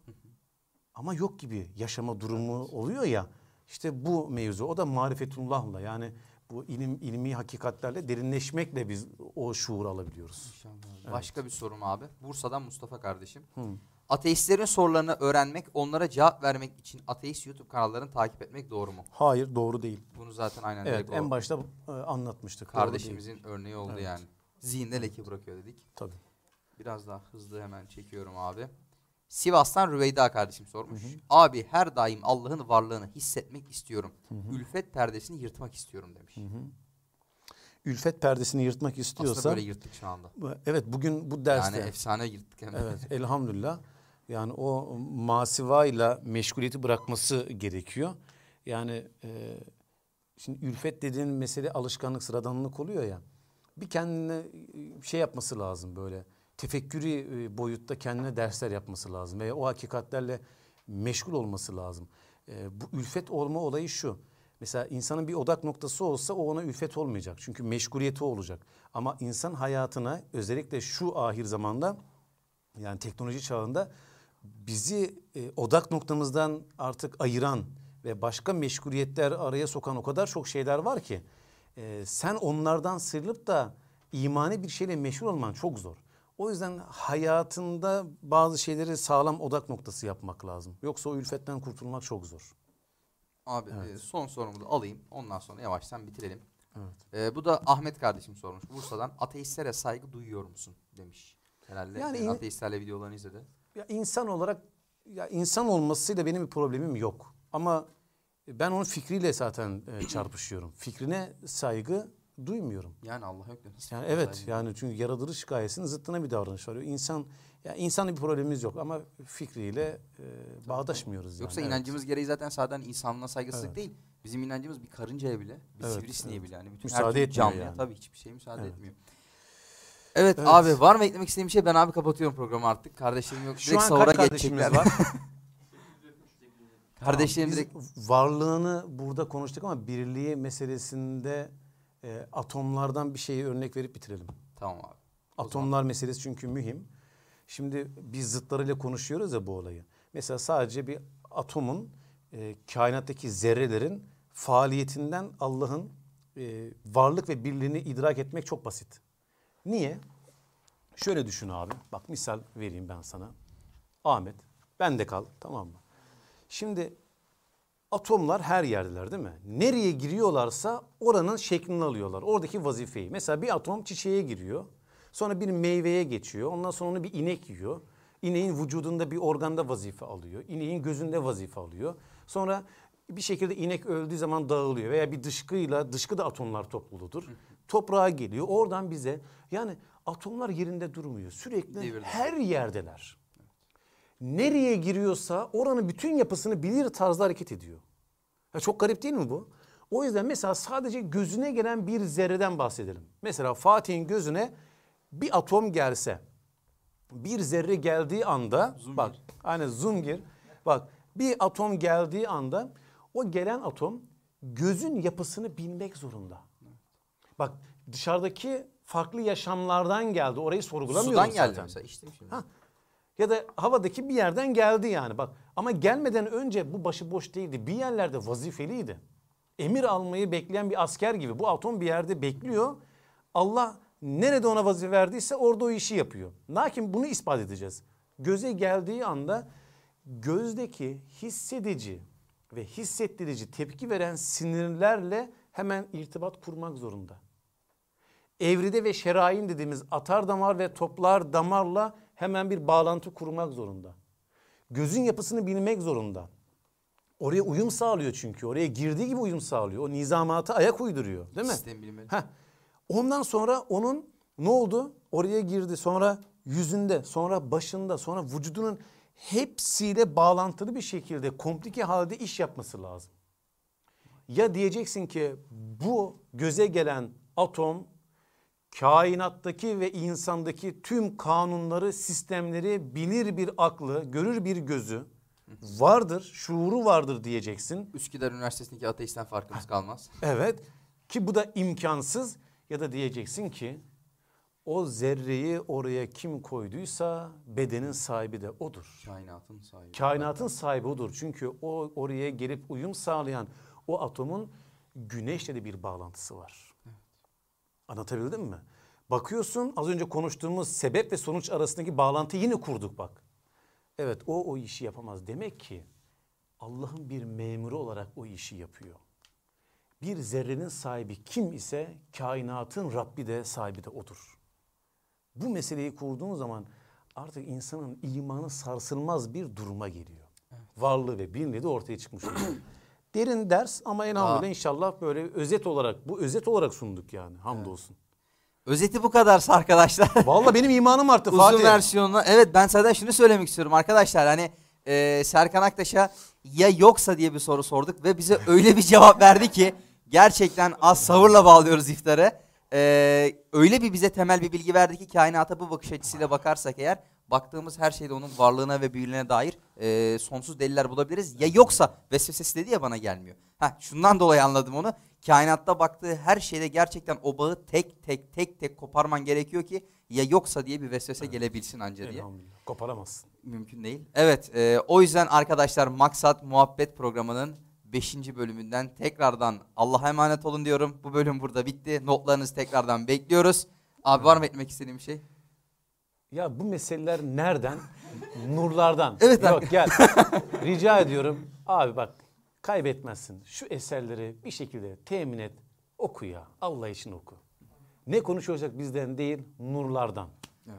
Ama yok gibi yaşama durumu oluyor ya. İşte bu mevzu. O da marifetullah'la yani bu ilim ilmi hakikatlerle derinleşmekle biz o şuur alabiliyoruz. Başka bir sorum abi. Bursa'dan Mustafa kardeşim. Ateistlerin sorularını öğrenmek, onlara cevap vermek için ateist YouTube kanallarını takip etmek doğru mu? Hayır doğru değil. Bunu zaten aynen Evet direkt o en başta e, anlatmıştık. Doğru değil. kardeşimizin örneği oldu Evet. yani. Zihinde leke bırakıyor dedik. Tabii. Biraz daha hızlı hemen çekiyorum abi. Sivas'tan Rüveyda kardeşim sormuş. Abi her daim Allah'ın varlığını hissetmek istiyorum. Ülfet perdesini yırtmak istiyorum demiş. Ülfet perdesini yırtmak Aslında istiyorsa böyle yırttık şu anda. evet bugün bu derste Yani efsane yırttık hem de. Evet elhamdülillah. Yani o masivayla meşguliyeti bırakması gerekiyor. Yani e, şimdi ülfet dediğin mesele alışkanlık, sıradanlık oluyor ya. Bir kendine e, şey yapması lazım böyle. Tefekkürü e, boyutta kendine dersler yapması lazım. Ve o hakikatlerle meşgul olması lazım. E, bu ülfet olma olayı şu. Mesela insanın bir odak noktası olsa o ona ülfet olmayacak. Çünkü meşguliyeti olacak. Ama insan hayatına özellikle şu ahir zamanda yani teknoloji çağında bizi e, odak noktamızdan artık ayıran ve başka meşguliyetler araya sokan o kadar çok şeyler var ki e, sen onlardan sıyrılıp da imani bir şeyle meşgul olman çok zor. O yüzden hayatında bazı şeyleri sağlam odak noktası yapmak lazım. Yoksa o ülfetten kurtulmak çok zor. Abi e, son sorumu da alayım. Ondan sonra yavaştan bitirelim. Evet. E, bu da Ahmet kardeşim sormuş. Bursa'dan ateistlere saygı duyuyor musun demiş. Herhalde Yani e, ateistlerle videolarını izledi. Ya insan olarak ya insan olmasıyla benim bir problemim yok. Ama ben onun fikriyle zaten e, çarpışıyorum. Fikrine saygı duymuyorum. Yani Allah yok. da nasıl Yani evet sahibi? yani çünkü yaratılış gayesinin zıttına bir davranış var. İnsan ya insanla bir problemimiz yok ama fikriyle e, bağdaşmıyoruz yani. Yoksa evet. inancımız gereği zaten sadece insanlığa saygısızlık Evet. değil. Bizim inancımız bir karıncaya bile, bir Evet, sivrisineğe evet. bile yani bütün Müsaade her türlü canlıya yani. tabii hiçbir şey müsaade Evet. etmiyor. Evet, Evet. abi var mı eklemek istediğim bir şey? Ben abi kapatıyorum programı artık. Kardeşlerim yok. Şu direkt an sahura kaç kardeşimiz geçecekler. var? <laughs> Kardeşlerim Biz direkt varlığını burada konuştuk ama birliği meselesinde e, atomlardan bir şeyi örnek verip bitirelim. tamam abi. Atomlar meselesi çünkü mühim. Şimdi biz zıtlarıyla konuşuyoruz ya bu olayı. Mesela sadece bir atomun e, kainattaki zerrelerin faaliyetinden Allah'ın e, varlık ve birliğini idrak etmek çok basit. Niye? Şöyle düşün abi. Bak misal vereyim ben sana. Ahmet, ben de kal tamam mı? Şimdi atomlar her yerdeler değil mi? Nereye giriyorlarsa oranın şeklini alıyorlar. Oradaki vazifeyi. Mesela bir atom çiçeğe giriyor. Sonra bir meyveye geçiyor. Ondan sonra onu bir inek yiyor. İneğin vücudunda bir organda vazife alıyor. İneğin gözünde vazife alıyor. Sonra bir şekilde inek öldüğü zaman dağılıyor. Veya bir dışkıyla, dışkı da atomlar topluluğudur. Toprağa geliyor. Oradan bize yani atomlar yerinde durmuyor. Sürekli Devirde. her yerdeler nereye giriyorsa oranın bütün yapısını bilir tarzda hareket ediyor. Ya çok garip değil mi bu? O yüzden mesela sadece gözüne gelen bir zerreden bahsedelim. Mesela Fatih'in gözüne bir atom gelse, bir zerre geldiği anda bak hani zoom gir. Bak bir atom geldiği anda o gelen atom gözün yapısını bilmek zorunda. Bak dışarıdaki farklı yaşamlardan geldi. Orayı sorgulamıyoruz Sudan geldi zaten. mesela içtim şimdi. Ha. Ya da havadaki bir yerden geldi yani bak. Ama gelmeden önce bu başıboş değildi. Bir yerlerde vazifeliydi. Emir almayı bekleyen bir asker gibi. Bu atom bir yerde bekliyor. Allah nerede ona vazife verdiyse orada o işi yapıyor. Lakin bunu ispat edeceğiz. Göze geldiği anda gözdeki hissedici ve hissettirici tepki veren sinirlerle hemen irtibat kurmak zorunda evride ve şerain dediğimiz atar damar ve toplar damarla hemen bir bağlantı kurmak zorunda. Gözün yapısını bilmek zorunda. Oraya uyum sağlıyor çünkü. Oraya girdiği gibi uyum sağlıyor. O nizamata ayak uyduruyor değil mi? Sistem bilmeli. Heh. Ondan sonra onun ne oldu? Oraya girdi. Sonra yüzünde, sonra başında, sonra vücudunun hepsiyle bağlantılı bir şekilde komplike halde iş yapması lazım. Ya diyeceksin ki bu göze gelen atom kainattaki ve insandaki tüm kanunları, sistemleri bilir bir aklı, görür bir gözü vardır, şuuru vardır diyeceksin. Üsküdar Üniversitesi'ndeki ateistten farkımız kalmaz. <laughs> Evet ki bu da imkansız ya da diyeceksin ki o zerreyi oraya kim koyduysa bedenin sahibi de odur. Kainatın sahibi. Kainatın sahibi odur. Çünkü o oraya gelip uyum sağlayan o atomun güneşle de bir bağlantısı var. Anlatabildim mi? Bakıyorsun az önce konuştuğumuz sebep ve sonuç arasındaki bağlantıyı yine kurduk bak. Evet o o işi yapamaz. Demek ki Allah'ın bir memuru olarak o işi yapıyor. Bir zerrenin sahibi kim ise kainatın Rabbi de sahibi de odur. Bu meseleyi kurduğun zaman artık insanın imanı sarsılmaz bir duruma geliyor. Varlığı ve birliği de ortaya çıkmış oluyor. Derin ders ama elhamdülillah inşallah böyle özet olarak bu özet olarak sunduk yani hamdolsun. Özeti bu kadarsa <laughs> arkadaşlar. Vallahi benim imanım arttı Uzun Fatih. versiyonuna. Evet ben zaten şunu söylemek istiyorum arkadaşlar. Hani e, Serkan Aktaş'a ya yoksa diye bir soru sorduk ve bize <laughs> öyle bir cevap verdi ki gerçekten az savurla bağlıyoruz iftarı. E, öyle bir bize temel bir bilgi verdi ki kainata bu bakış açısıyla bakarsak eğer baktığımız her şeyde onun varlığına ve büyülüğüne dair e, sonsuz deliller bulabiliriz. Ya yoksa vesvesesi dedi ya bana gelmiyor. Ha şundan dolayı anladım onu. Kainatta baktığı her şeyde gerçekten o bağı tek tek tek tek koparman gerekiyor ki ya yoksa diye bir vesvese gelebilsin anca diye. Koparamazsın. Mümkün değil. Evet e, o yüzden arkadaşlar Maksat Muhabbet programının 5. bölümünden tekrardan Allah'a emanet olun diyorum. Bu bölüm burada bitti. Notlarınızı tekrardan bekliyoruz. Abi var mı etmek istediğim bir şey? Ya bu meseleler nereden? Nurlardan. Evet Yok gel. Rica ediyorum. Abi bak kaybetmezsin. Şu eserleri bir şekilde temin et. Oku ya. Allah için oku. Ne konuşulacak bizden değil nurlardan.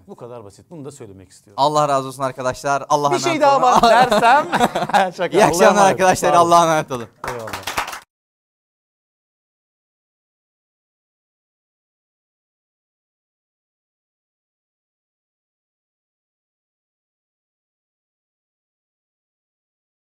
Bu kadar basit. Bunu da söylemek istiyorum. Allah razı olsun arkadaşlar. Allah'a bir şey daha var dersem. <laughs> Şaka. İyi akşamlar arkadaşlar. Allah'a emanet olun.